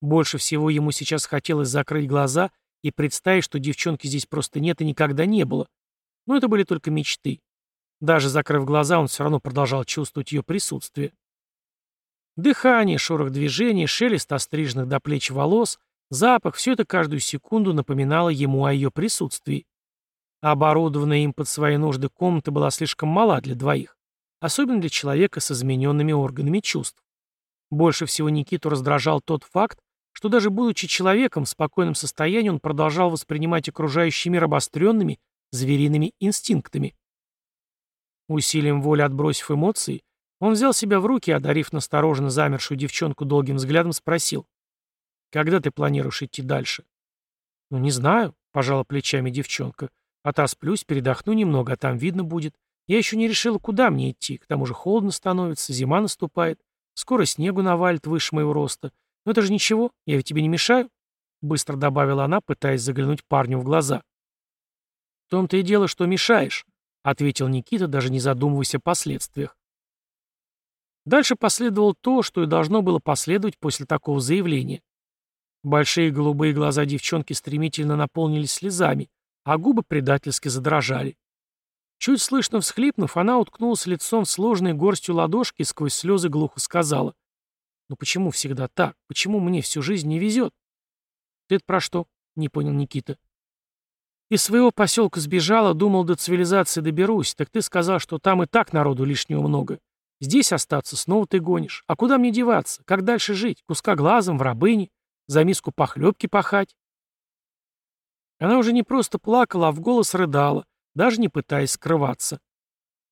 Больше всего ему сейчас хотелось закрыть глаза и представить, что девчонки здесь просто нет и никогда не было. Но это были только мечты. Даже закрыв глаза, он все равно продолжал чувствовать ее присутствие. Дыхание, шорох движений, шелест остриженных до плеч волос, запах — все это каждую секунду напоминало ему о ее присутствии. Оборудованная им под свои нужды комната была слишком мала для двоих, особенно для человека с измененными органами чувств. Больше всего Никиту раздражал тот факт, что даже будучи человеком в спокойном состоянии, он продолжал воспринимать окружающий мир обостренными, звериными инстинктами. Усилием воли отбросив эмоции, он взял себя в руки, одарив настороженно замершую девчонку долгим взглядом, спросил. «Когда ты планируешь идти дальше?» «Ну, не знаю», — пожала плечами девчонка. «Отосплюсь, передохну немного, а там видно будет. Я еще не решила, куда мне идти. К тому же холодно становится, зима наступает. Скоро снегу навалит выше моего роста. «Но это же ничего, я ведь тебе не мешаю», — быстро добавила она, пытаясь заглянуть парню в глаза. «В том-то и дело, что мешаешь», — ответил Никита, даже не задумываясь о последствиях. Дальше последовало то, что и должно было последовать после такого заявления. Большие голубые глаза девчонки стремительно наполнились слезами, а губы предательски задрожали. Чуть слышно всхлипнув, она уткнулась лицом в сложной горстью ладошки и сквозь слезы глухо сказала. «Ну почему всегда так? Почему мне всю жизнь не везет?» «Ты это про что?» — не понял Никита. «Из своего поселка сбежала, думал, до цивилизации доберусь. Так ты сказал, что там и так народу лишнего много. Здесь остаться снова ты гонишь. А куда мне деваться? Как дальше жить? Куска глазом, в рабыне? За миску похлебки пахать?» Она уже не просто плакала, а в голос рыдала, даже не пытаясь скрываться.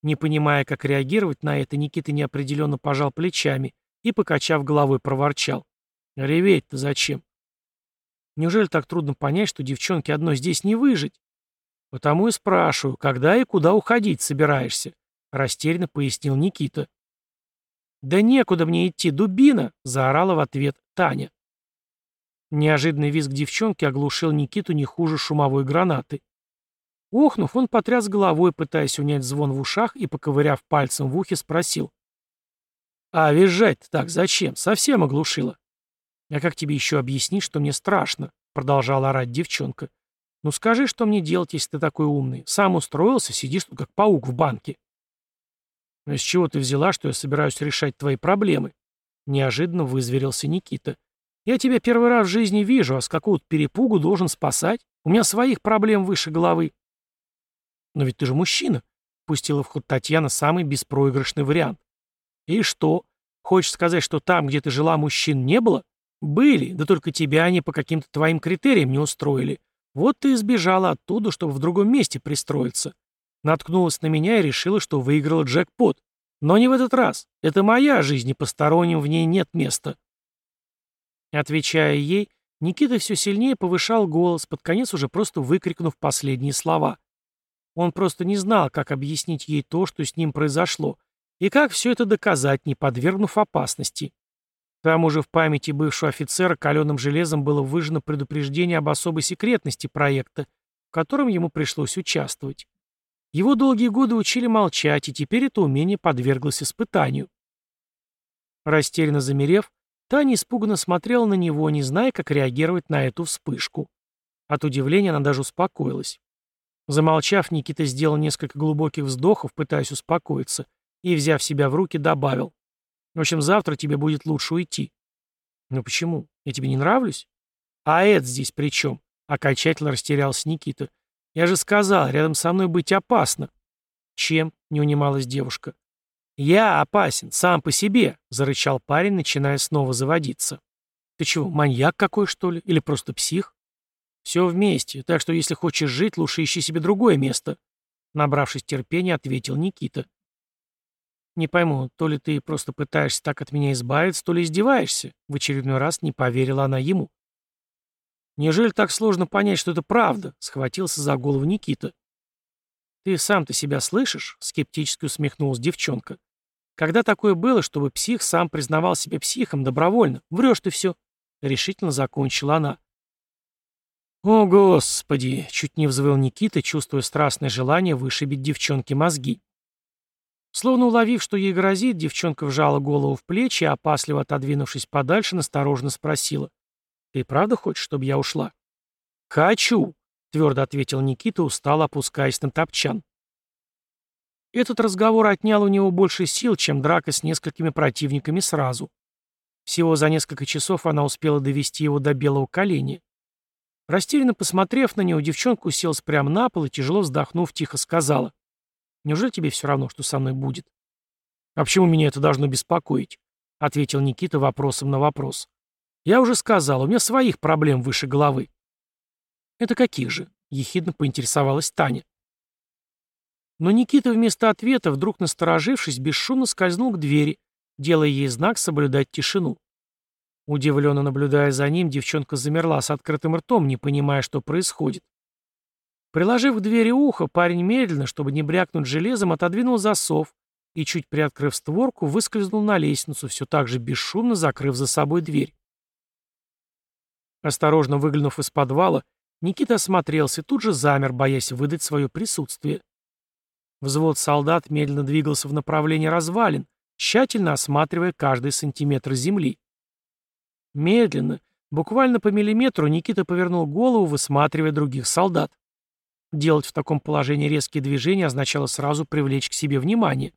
Не понимая, как реагировать на это, Никита неопределенно пожал плечами и, покачав головой, проворчал. «Реветь-то зачем? Неужели так трудно понять, что девчонке одной здесь не выжить? Потому и спрашиваю, когда и куда уходить собираешься?» Растерянно пояснил Никита. «Да некуда мне идти, дубина!» — заорала в ответ Таня. Неожиданный визг девчонки оглушил Никиту не хуже шумовой гранаты. Охнув, он потряс головой, пытаясь унять звон в ушах, и, поковыряв пальцем в ухе, спросил. «А визжать-то так зачем? Совсем оглушила». «А как тебе еще объяснить, что мне страшно?» — продолжала орать девчонка. «Ну скажи, что мне делать, если ты такой умный? Сам устроился, сидишь тут как паук в банке». «Но с чего ты взяла, что я собираюсь решать твои проблемы?» Неожиданно вызверился Никита. «Я тебя первый раз в жизни вижу, а с какого-то перепугу должен спасать? У меня своих проблем выше головы». «Но ведь ты же мужчина», — пустила в ход Татьяна самый беспроигрышный вариант. «И что? Хочешь сказать, что там, где ты жила, мужчин не было? Были, да только тебя они по каким-то твоим критериям не устроили. Вот ты и сбежала оттуда, чтобы в другом месте пристроиться. Наткнулась на меня и решила, что выиграла джекпот. Но не в этот раз. Это моя жизнь, и посторонним в ней нет места». Отвечая ей, Никита все сильнее повышал голос, под конец уже просто выкрикнув последние слова. Он просто не знал, как объяснить ей то, что с ним произошло, и как все это доказать, не подвергнув опасности. К тому же в памяти бывшего офицера каленым железом было выжжено предупреждение об особой секретности проекта, в котором ему пришлось участвовать. Его долгие годы учили молчать, и теперь это умение подверглось испытанию. Растерянно замерев, Таня испуганно смотрела на него, не зная, как реагировать на эту вспышку. От удивления она даже успокоилась. Замолчав, Никита сделал несколько глубоких вздохов, пытаясь успокоиться, и, взяв себя в руки, добавил. «В общем, завтра тебе будет лучше уйти». «Ну почему? Я тебе не нравлюсь?» «А это здесь при чем?» — окончательно растерялся Никита. «Я же сказал, рядом со мной быть опасно». «Чем?» — не унималась девушка. «Я опасен, сам по себе», — зарычал парень, начиная снова заводиться. «Ты чего, маньяк какой, что ли? Или просто псих?» «Все вместе, так что если хочешь жить, лучше ищи себе другое место», — набравшись терпения, ответил Никита. «Не пойму, то ли ты просто пытаешься так от меня избавиться, то ли издеваешься», — в очередной раз не поверила она ему. «Неужели так сложно понять, что это правда?» — схватился за голову Никита. «Ты сам-то себя слышишь?» — скептически усмехнулась девчонка. «Когда такое было, чтобы псих сам признавал себя психом добровольно? Врешь ты все!» — решительно закончила она. «О, Господи!» — чуть не взвыл Никита, чувствуя страстное желание вышибить девчонке мозги. Словно уловив, что ей грозит, девчонка вжала голову в плечи и, опасливо отодвинувшись подальше, насторожно спросила. «Ты правда хочешь, чтобы я ушла?» «Хочу!» — твердо ответил Никита, устало опускаясь на топчан. Этот разговор отнял у него больше сил, чем драка с несколькими противниками сразу. Всего за несколько часов она успела довести его до белого коленя. Растерянно посмотрев на него, девчонка уселась прямо на пол и, тяжело вздохнув, тихо сказала. «Неужели тебе все равно, что со мной будет?» «А почему меня это должно беспокоить?» — ответил Никита вопросом на вопрос. «Я уже сказал, у меня своих проблем выше головы». «Это каких же?» — ехидно поинтересовалась Таня. Но Никита вместо ответа, вдруг насторожившись, бесшумно скользнул к двери, делая ей знак соблюдать тишину. Удивленно наблюдая за ним, девчонка замерла с открытым ртом, не понимая, что происходит. Приложив к двери ухо, парень медленно, чтобы не брякнуть железом, отодвинул засов и, чуть приоткрыв створку, выскользнул на лестницу, все так же бесшумно закрыв за собой дверь. Осторожно выглянув из подвала, Никита осмотрелся и тут же замер, боясь выдать свое присутствие. Взвод солдат медленно двигался в направлении развалин, тщательно осматривая каждый сантиметр земли. Медленно, буквально по миллиметру, Никита повернул голову, высматривая других солдат. Делать в таком положении резкие движения означало сразу привлечь к себе внимание.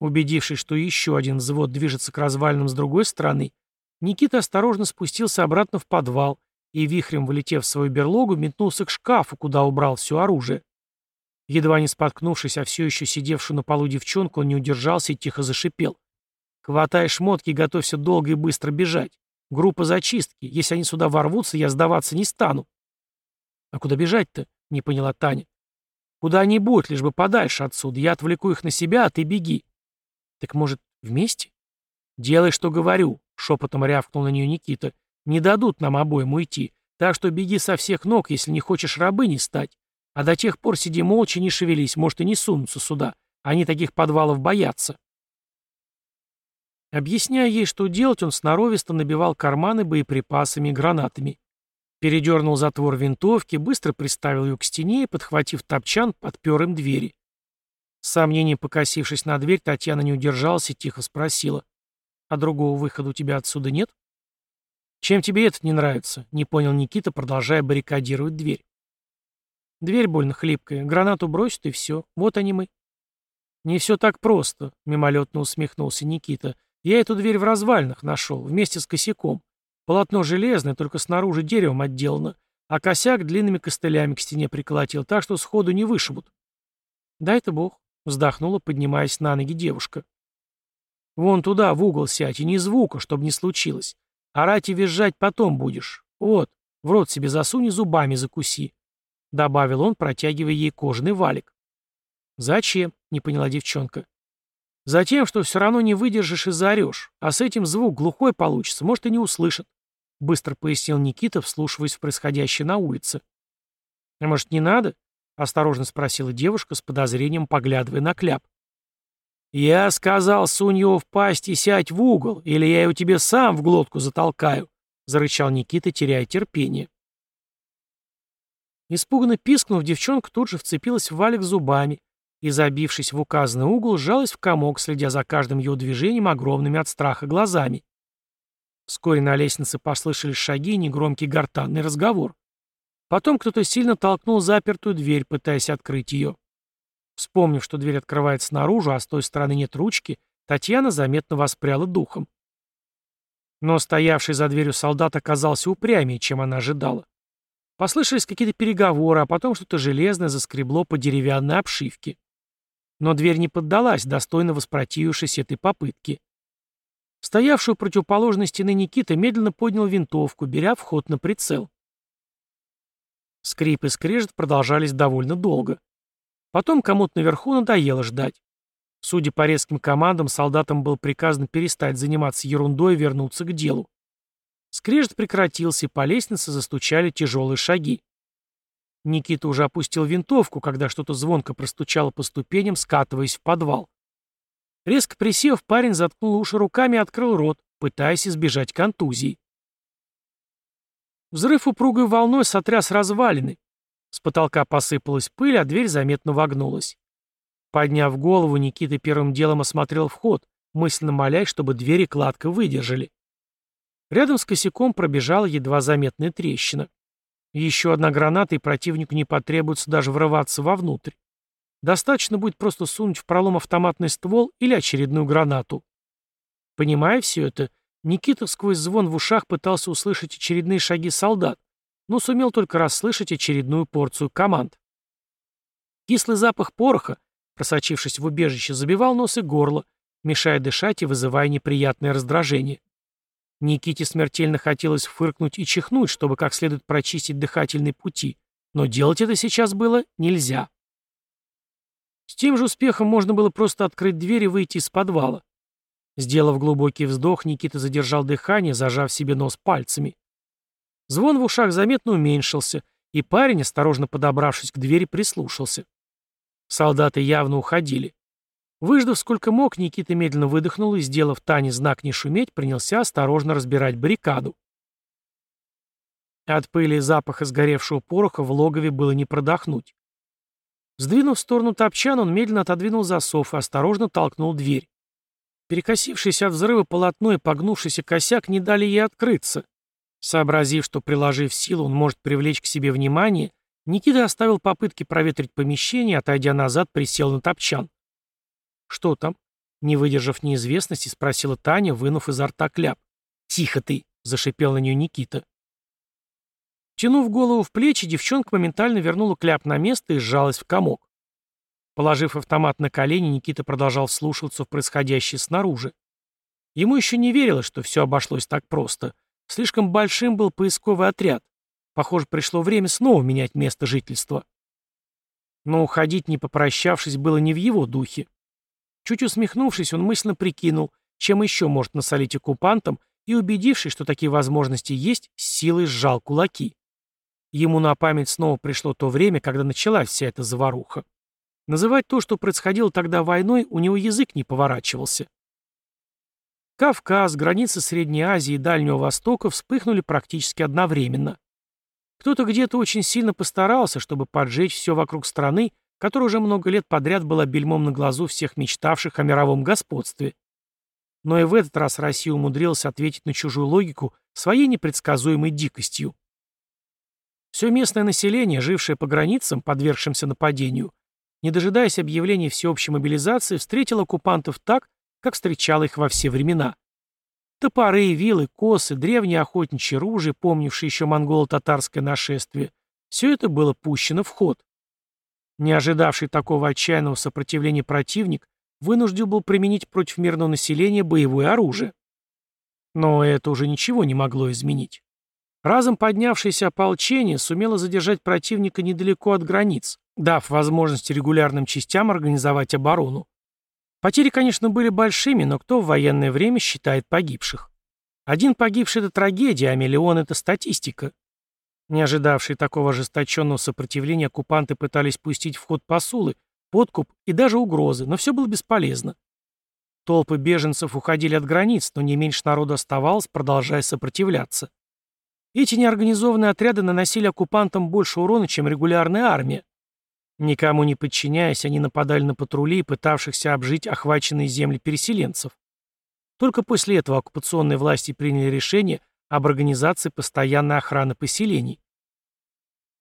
Убедившись, что еще один взвод движется к развалинам с другой стороны, Никита осторожно спустился обратно в подвал и, вихрем вылетев в свою берлогу, метнулся к шкафу, куда убрал все оружие. Едва не споткнувшись, а все еще сидевшую на полу девчонку, он не удержался и тихо зашипел. «Хватай шмотки готовься долго и быстро бежать. Группа зачистки. Если они сюда ворвутся, я сдаваться не стану». «А куда бежать-то?» — не поняла Таня. «Куда-нибудь, лишь бы подальше отсюда. Я отвлеку их на себя, а ты беги». «Так, может, вместе?» «Делай, что говорю», — шепотом рявкнул на нее Никита. «Не дадут нам обоим уйти, так что беги со всех ног, если не хочешь рабыней стать. А до тех пор сиди молча, не шевелись, может, и не сунутся сюда. Они таких подвалов боятся». Объясняя ей, что делать, он сноровисто набивал карманы боеприпасами и гранатами. Передернул затвор винтовки, быстро приставил ее к стене и, подхватив топчан, подпер им двери. С сомнением покосившись на дверь, Татьяна не удержалась и тихо спросила. «А другого выхода у тебя отсюда нет?» «Чем тебе этот не нравится?» — не понял Никита, продолжая баррикадировать дверь. «Дверь больно хлипкая. Гранату бросят, и все. Вот они мы». «Не все так просто», — мимолетно усмехнулся Никита. «Я эту дверь в развалинах нашел, вместе с косяком. Полотно железное, только снаружи деревом отделано, а косяк длинными костылями к стене приколотил, так что сходу не вышибут». «Дай это бог», Вздохнула, поднимаясь на ноги девушка. «Вон туда, в угол сядь, и ни звука, чтобы не случилось. Орать и визжать потом будешь. Вот, в рот себе засунь и зубами закуси», — добавил он, протягивая ей кожаный валик. «Зачем?» — не поняла девчонка. «Затем, что все равно не выдержишь и заорешь, а с этим звук глухой получится, может, и не услышат», — быстро пояснил Никита, вслушиваясь в происходящее на улице. «А может, не надо?» — осторожно спросила девушка с подозрением, поглядывая на кляп. «Я сказал, сунь его в пасть и сядь в угол, или я его тебе сам в глотку затолкаю», — зарычал Никита, теряя терпение. Испуганно пискнув, девчонка тут же вцепилась в валик зубами и, забившись в указанный угол, сжалась в комок, следя за каждым ее движением огромными от страха глазами. Вскоре на лестнице послышались шаги и негромкий гортанный разговор. Потом кто-то сильно толкнул запертую дверь, пытаясь открыть ее. Вспомнив, что дверь открывается наружу, а с той стороны нет ручки, Татьяна заметно воспряла духом. Но стоявший за дверью солдат оказался упрямее, чем она ожидала. Послышались какие-то переговоры, а потом что-то железное заскребло по деревянной обшивке. Но дверь не поддалась, достойно воспротивившись этой попытке. Стоявший у противоположной стены Никита медленно поднял винтовку, беря вход на прицел. Скрип и скрежет продолжались довольно долго. Потом кому-то наверху надоело ждать. Судя по резким командам, солдатам было приказано перестать заниматься ерундой и вернуться к делу. Скрежет прекратился, и по лестнице застучали тяжелые шаги. Никита уже опустил винтовку, когда что-то звонко простучало по ступеням, скатываясь в подвал. Резко присев, парень заткнул уши руками и открыл рот, пытаясь избежать контузии. Взрыв упругой волной сотряс развалины. С потолка посыпалась пыль, а дверь заметно вогнулась. Подняв голову, Никита первым делом осмотрел вход, мысленно молясь, чтобы двери кладко выдержали. Рядом с косяком пробежала едва заметная трещина. Еще одна граната, и противнику не потребуется даже врываться вовнутрь. Достаточно будет просто сунуть в пролом автоматный ствол или очередную гранату. Понимая все это, Никита сквозь звон в ушах пытался услышать очередные шаги солдат, но сумел только расслышать очередную порцию команд. Кислый запах пороха, просочившись в убежище, забивал нос и горло, мешая дышать и вызывая неприятное раздражение. Никите смертельно хотелось фыркнуть и чихнуть, чтобы как следует прочистить дыхательные пути, но делать это сейчас было нельзя. С тем же успехом можно было просто открыть дверь и выйти из подвала. Сделав глубокий вздох, Никита задержал дыхание, зажав себе нос пальцами. Звон в ушах заметно уменьшился, и парень, осторожно подобравшись к двери, прислушался. Солдаты явно уходили. Выждав сколько мог, Никита медленно выдохнул и, сделав Тане знак не шуметь, принялся осторожно разбирать баррикаду. От пыли и запаха сгоревшего пороха в логове было не продохнуть. Сдвинув в сторону топчан, он медленно отодвинул засов и осторожно толкнул дверь. Перекосившийся от взрыва полотно и погнувшийся косяк не дали ей открыться. Сообразив, что приложив силу, он может привлечь к себе внимание, Никита оставил попытки проветрить помещение, отойдя назад, присел на топчан. «Что там?» Не выдержав неизвестности, спросила Таня, вынув изо рта кляп. «Тихо ты!» — зашипел на нее Никита. Тянув голову в плечи, девчонка моментально вернула кляп на место и сжалась в комок. Положив автомат на колени, Никита продолжал вслушиваться в происходящее снаружи. Ему еще не верилось, что все обошлось так просто. Слишком большим был поисковый отряд. Похоже, пришло время снова менять место жительства. Но уходить, не попрощавшись, было не в его духе. Чуть усмехнувшись, он мысленно прикинул, чем еще может насолить оккупантам, и, убедившись, что такие возможности есть, с силой сжал кулаки. Ему на память снова пришло то время, когда началась вся эта заваруха. Называть то, что происходило тогда войной, у него язык не поворачивался. Кавказ, границы Средней Азии и Дальнего Востока вспыхнули практически одновременно. Кто-то где-то очень сильно постарался, чтобы поджечь все вокруг страны, которая уже много лет подряд была бельмом на глазу всех мечтавших о мировом господстве. Но и в этот раз Россия умудрилась ответить на чужую логику своей непредсказуемой дикостью. Все местное население, жившее по границам, подвергшимся нападению, не дожидаясь объявления всеобщей мобилизации, встретило оккупантов так, как встречало их во все времена. Топоры, вилы, косы, древние охотничьи ружья, помнившие еще монголо-татарское нашествие, все это было пущено в ход. Не ожидавший такого отчаянного сопротивления противник вынужден был применить против мирного населения боевое оружие. Но это уже ничего не могло изменить. Разом поднявшееся ополчение сумело задержать противника недалеко от границ, дав возможность регулярным частям организовать оборону. Потери, конечно, были большими, но кто в военное время считает погибших? Один погибший — это трагедия, а миллион — это статистика. Не ожидавшие такого ожесточенного сопротивления оккупанты пытались пустить в ход посулы, подкуп и даже угрозы, но все было бесполезно. Толпы беженцев уходили от границ, но не меньше народу оставалось, продолжая сопротивляться. Эти неорганизованные отряды наносили оккупантам больше урона, чем регулярная армия. Никому не подчиняясь, они нападали на патрули, пытавшихся обжить охваченные земли переселенцев. Только после этого оккупационные власти приняли решение об организации постоянной охраны поселений.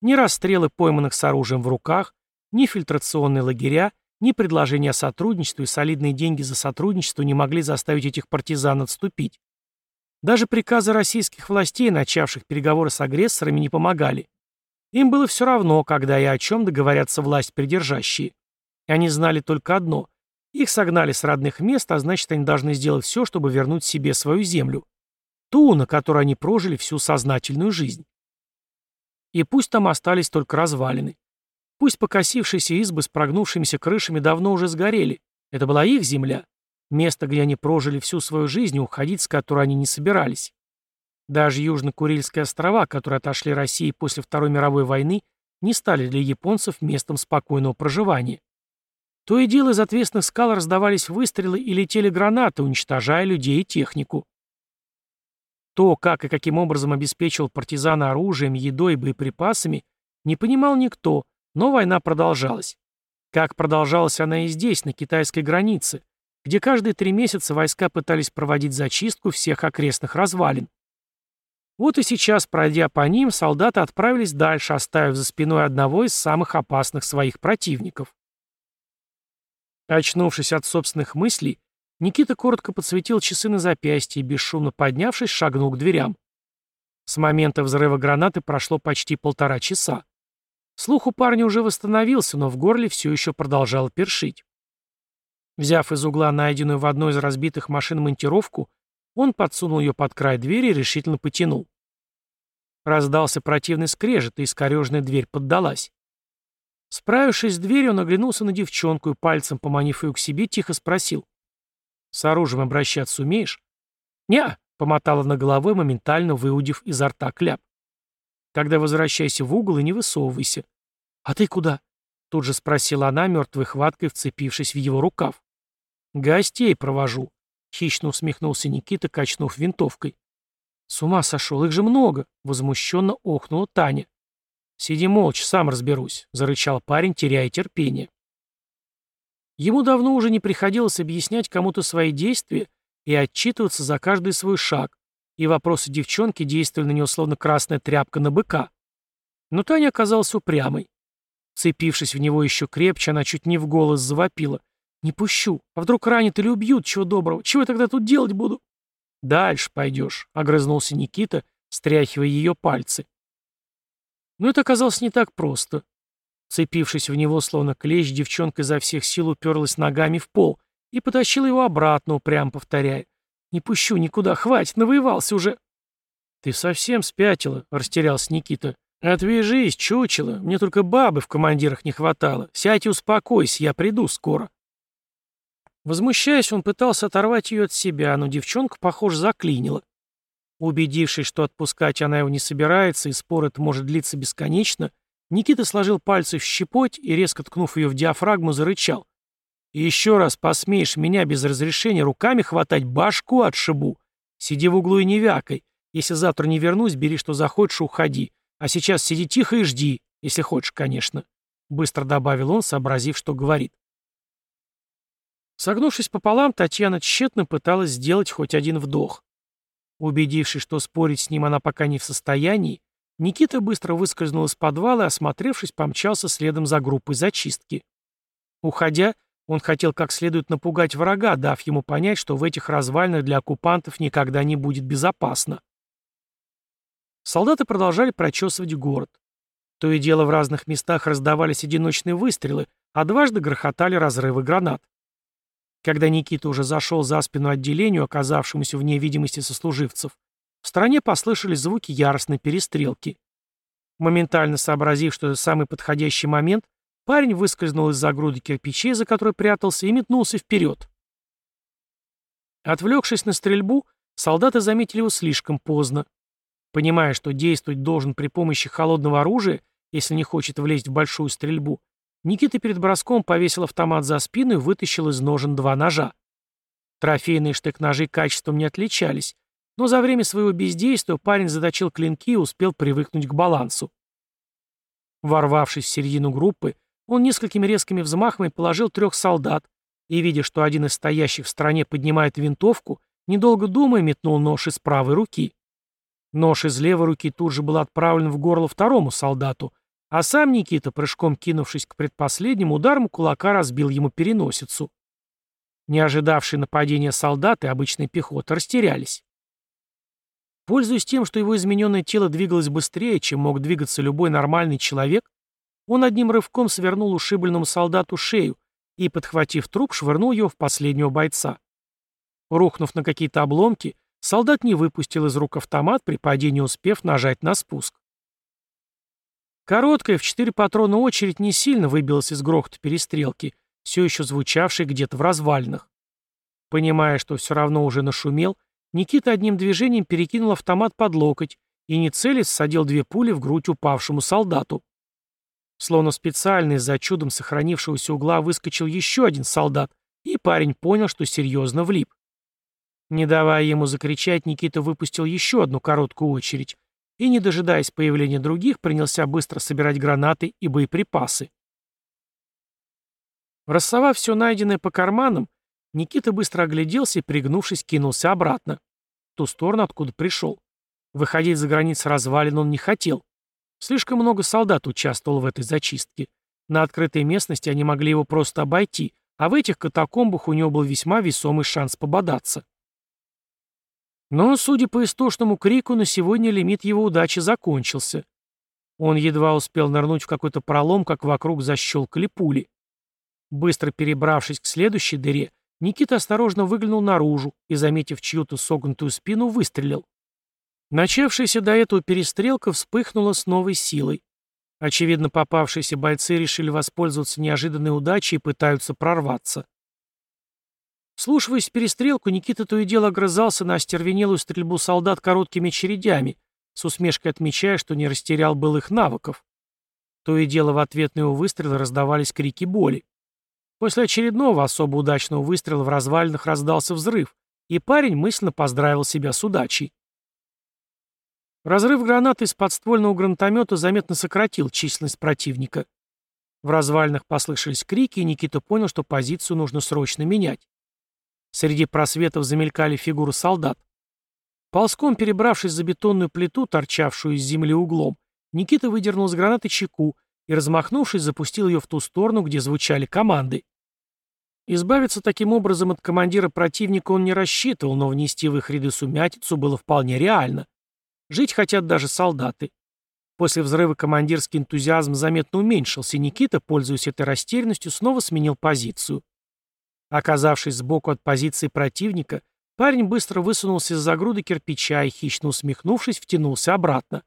Ни расстрелы пойманных с оружием в руках, ни фильтрационные лагеря, ни предложения о сотрудничестве и солидные деньги за сотрудничество не могли заставить этих партизан отступить. Даже приказы российских властей, начавших переговоры с агрессорами, не помогали. Им было все равно, когда и о чем договорятся власть придержащие. Они знали только одно. Их согнали с родных мест, а значит, они должны сделать все, чтобы вернуть себе свою землю. Ту, на которой они прожили всю сознательную жизнь. И пусть там остались только развалины. Пусть покосившиеся избы с прогнувшимися крышами давно уже сгорели. Это была их земля. Место, где они прожили всю свою жизнь, уходить с которой они не собирались. Даже Южно-Курильские острова, которые отошли России после Второй мировой войны, не стали для японцев местом спокойного проживания. То и дело из ответственных скал раздавались выстрелы и летели гранаты, уничтожая людей и технику. То, как и каким образом обеспечил партизаны оружием, едой и боеприпасами, не понимал никто, но война продолжалась. Как продолжалась она и здесь, на китайской границе, где каждые три месяца войска пытались проводить зачистку всех окрестных развалин. Вот и сейчас, пройдя по ним, солдаты отправились дальше, оставив за спиной одного из самых опасных своих противников. Очнувшись от собственных мыслей, Никита коротко подсветил часы на запястье и, бесшумно поднявшись, шагнул к дверям. С момента взрыва гранаты прошло почти полтора часа. Слух у парня уже восстановился, но в горле все еще продолжало першить. Взяв из угла найденную в одной из разбитых машин монтировку, он подсунул ее под край двери и решительно потянул. Раздался противный скрежет, и искорежная дверь поддалась. Справившись с дверью, он оглянулся на девчонку и, пальцем поманив ее к себе, тихо спросил. «С оружием обращаться умеешь?» «Не-а», помотала на головой, моментально выудив изо рта кляп. «Тогда возвращайся в угол и не высовывайся». «А ты куда?» Тут же спросила она, мертвой хваткой вцепившись в его рукав. «Гостей провожу», — хищно усмехнулся Никита, качнув винтовкой. «С ума сошел, их же много!» — возмущенно охнула Таня. «Сиди молча, сам разберусь», — зарычал парень, теряя терпение. Ему давно уже не приходилось объяснять кому-то свои действия и отчитываться за каждый свой шаг, и вопросы девчонки действовали на него словно красная тряпка на быка. Но Таня оказалась упрямой. Цепившись в него еще крепче, она чуть не в голос завопила. «Не пущу. А вдруг ранят или убьют? Чего доброго? Чего я тогда тут делать буду?» «Дальше пойдешь», — огрызнулся Никита, стряхивая ее пальцы. Но это оказалось не так просто. Цепившись в него, словно клещ, девчонка изо всех сил уперлась ногами в пол и потащила его обратно, упрям повторяя. «Не пущу никуда, хватит, навоевался уже». «Ты совсем спятила», — растерялся Никита. «Отвяжись, чучело, мне только бабы в командирах не хватало. Сядь и успокойся, я приду скоро». Возмущаясь, он пытался оторвать ее от себя, но девчонка, похоже, заклинила. Убедившись, что отпускать она его не собирается, и спор это может длиться бесконечно, Никита сложил пальцы в щепоть и, резко ткнув ее в диафрагму, зарычал. «И еще раз посмеешь меня без разрешения руками хватать, башку отшибу. Сиди в углу и не вякай. Если завтра не вернусь, бери, что захочешь, уходи. А сейчас сиди тихо и жди, если хочешь, конечно», — быстро добавил он, сообразив, что говорит. Согнувшись пополам, Татьяна тщетно пыталась сделать хоть один вдох. Убедившись, что спорить с ним она пока не в состоянии, Никита быстро выскользнул из подвала и, осмотревшись, помчался следом за группой зачистки. Уходя, он хотел как следует напугать врага, дав ему понять, что в этих развалинах для оккупантов никогда не будет безопасно. Солдаты продолжали прочесывать город. То и дело в разных местах раздавались одиночные выстрелы, а дважды грохотали разрывы гранат. Когда Никита уже зашел за спину отделению, оказавшемуся вне видимости сослуживцев, в стороне послышались звуки яростной перестрелки. Моментально сообразив, что это самый подходящий момент, парень выскользнул из-за груды кирпичей, за которой прятался, и метнулся вперед. Отвлекшись на стрельбу, солдаты заметили его слишком поздно. Понимая, что действовать должен при помощи холодного оружия, если не хочет влезть в большую стрельбу, Никита перед броском повесил автомат за спину и вытащил из ножен два ножа. Трофейные штык-ножи качеством не отличались, но за время своего бездействия парень заточил клинки и успел привыкнуть к балансу. Ворвавшись в середину группы, он несколькими резкими взмахами положил трех солдат и, видя, что один из стоящих в стороне поднимает винтовку, недолго думая, метнул нож из правой руки. Нож из левой руки тут же был отправлен в горло второму солдату, а сам Никита, прыжком кинувшись к предпоследнему, ударом кулака разбил ему переносицу. Не ожидавшие нападения солдаты обычной пехоты растерялись. Пользуясь тем, что его измененное тело двигалось быстрее, чем мог двигаться любой нормальный человек, он одним рывком свернул ушибленному солдату шею и, подхватив труп, швырнул его в последнего бойца. Рухнув на какие-то обломки, солдат не выпустил из рук автомат, при падении успев нажать на спуск. Короткая, в четыре патрона очередь не сильно выбилась из грохота перестрелки, все еще звучавшей где-то в развалинах. Понимая, что все равно уже нашумел, Никита одним движением перекинул автомат под локоть и, не целясь, садил две пули в грудь упавшему солдату. Словно специально из-за чудом сохранившегося угла выскочил еще один солдат, и парень понял, что серьезно влип. Не давая ему закричать, Никита выпустил еще одну короткую очередь, и, не дожидаясь появления других, принялся быстро собирать гранаты и боеприпасы. Рассовав все найденное по карманам, Никита быстро огляделся и, пригнувшись, кинулся обратно, в ту сторону, откуда пришел. Выходить за границы развалин он не хотел. Слишком много солдат участвовало в этой зачистке. На открытой местности они могли его просто обойти, а в этих катакомбах у него был весьма весомый шанс пободаться. Но, судя по истошному крику, на сегодня лимит его удачи закончился. Он едва успел нырнуть в какой-то пролом, как вокруг защелкали пули. Быстро перебравшись к следующей дыре, Никита осторожно выглянул наружу и, заметив чью-то согнутую спину, выстрелил. Начавшаяся до этого перестрелка вспыхнула с новой силой. Очевидно, попавшиеся бойцы решили воспользоваться неожиданной удачей и пытаются прорваться. Слушаясь перестрелку, Никита то и дело огрызался на остервенелую стрельбу солдат короткими очередями, с усмешкой отмечая, что не растерял былых навыков. То и дело в ответ на его выстрелы раздавались крики боли. После очередного особо удачного выстрела в развалинах раздался взрыв, и парень мысленно поздравил себя с удачей. Разрыв гранаты из подствольного гранатомета заметно сократил численность противника. В развалинах послышались крики, и Никита понял, что позицию нужно срочно менять. Среди просветов замелькали фигуры солдат. Ползком перебравшись за бетонную плиту, торчавшую из земли углом, Никита выдернул из гранаты чеку и, размахнувшись, запустил ее в ту сторону, где звучали команды. Избавиться таким образом от командира противника он не рассчитывал, но внести в их ряды сумятицу было вполне реально. Жить хотят даже солдаты. После взрыва командирский энтузиазм заметно уменьшился, и Никита, пользуясь этой растерянностью, снова сменил позицию. Оказавшись сбоку от позиции противника, парень быстро высунулся из-за груды кирпича и, хищно усмехнувшись, втянулся обратно.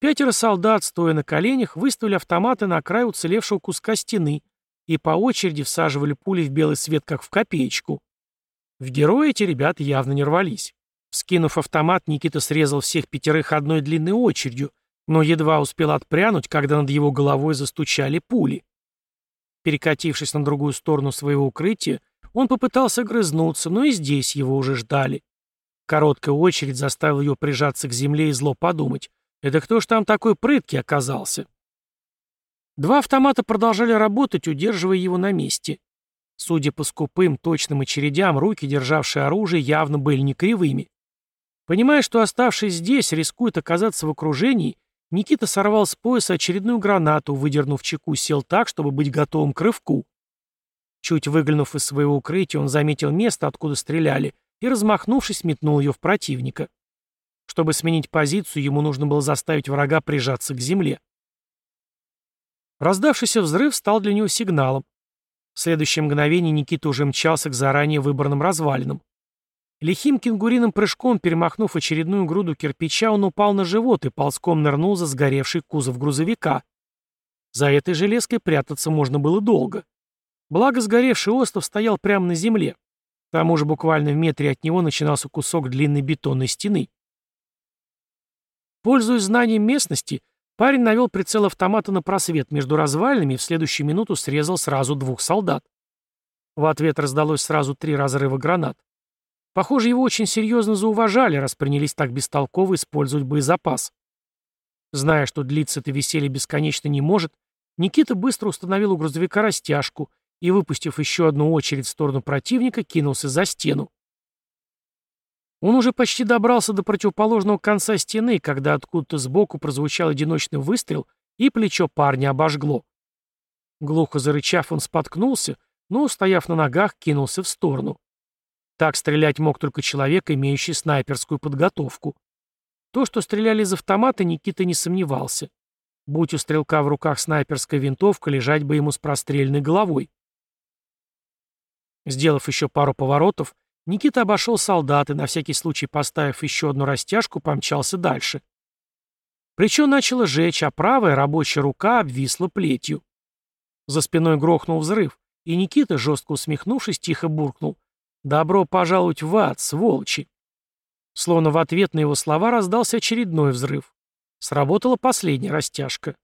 Пятеро солдат, стоя на коленях, выставили автоматы на край уцелевшего куска стены и по очереди всаживали пули в белый свет, как в копеечку. В герои эти ребята явно не рвались. Скинув автомат, Никита срезал всех пятерых одной длинной очередью, но едва успел отпрянуть, когда над его головой застучали пули. Перекатившись на другую сторону своего укрытия, он попытался грызнуться, но и здесь его уже ждали. Короткая очередь заставила его прижаться к земле и зло подумать. Это кто ж там такой прыткий оказался? Два автомата продолжали работать, удерживая его на месте. Судя по скупым, точным очередям, руки, державшие оружие, явно были не кривыми. Понимая, что оставшись здесь, рискует оказаться в окружении, Никита сорвал с пояса очередную гранату, выдернув чеку, сел так, чтобы быть готовым к рывку. Чуть выглянув из своего укрытия, он заметил место, откуда стреляли, и, размахнувшись, метнул ее в противника. Чтобы сменить позицию, ему нужно было заставить врага прижаться к земле. Раздавшийся взрыв стал для него сигналом. В следующее мгновение Никита уже мчался к заранее выбранным развалинам. Лихим кенгуриным прыжком, перемахнув очередную груду кирпича, он упал на живот и ползком нырнул за сгоревший кузов грузовика. За этой железкой прятаться можно было долго. Благо сгоревший остров стоял прямо на земле. К тому же буквально в метре от него начинался кусок длинной бетонной стены. Пользуясь знанием местности, парень навел прицел автомата на просвет между развалинами и в следующую минуту срезал сразу двух солдат. В ответ раздалось сразу три разрыва гранат. Похоже, его очень серьезно зауважали, раз принялись так бестолково использовать боезапас. Зная, что длиться это веселье бесконечно не может, Никита быстро установил у грузовика растяжку и, выпустив еще одну очередь в сторону противника, кинулся за стену. Он уже почти добрался до противоположного конца стены, когда откуда-то сбоку прозвучал одиночный выстрел, и плечо парня обожгло. Глухо зарычав, он споткнулся, но, устояв на ногах, кинулся в сторону. Так стрелять мог только человек, имеющий снайперскую подготовку. То, что стреляли из автомата, Никита не сомневался. Будь у стрелка в руках снайперская винтовка, лежать бы ему с простреленной головой. Сделав еще пару поворотов, Никита обошел солдат и, на всякий случай поставив еще одну растяжку, помчался дальше. Плечо начало жечь, а правая рабочая рука обвисла плетью. За спиной грохнул взрыв, и Никита, жестко усмехнувшись, тихо буркнул. «Добро пожаловать в ад, сволочи!» Словно в ответ на его слова раздался очередной взрыв. Сработала последняя растяжка.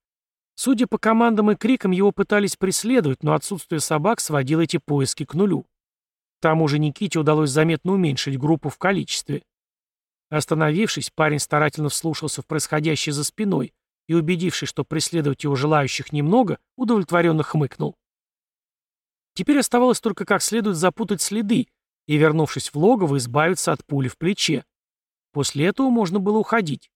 Судя по командам и крикам, его пытались преследовать, но отсутствие собак сводило эти поиски к нулю. К тому же Никите удалось заметно уменьшить группу в количестве. Остановившись, парень старательно вслушался в происходящее за спиной и, убедившись, что преследовать его желающих немного, удовлетворенно хмыкнул. Теперь оставалось только как следует запутать следы и, вернувшись в логово, избавиться от пули в плече. После этого можно было уходить.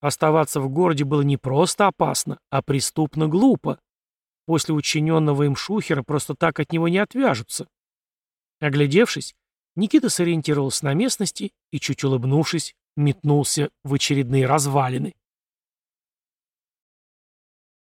Оставаться в городе было не просто опасно, а преступно глупо. После учиненного им шухера просто так от него не отвяжутся. Оглядевшись, Никита сориентировался на местности и, чуть улыбнувшись, метнулся в очередные развалины.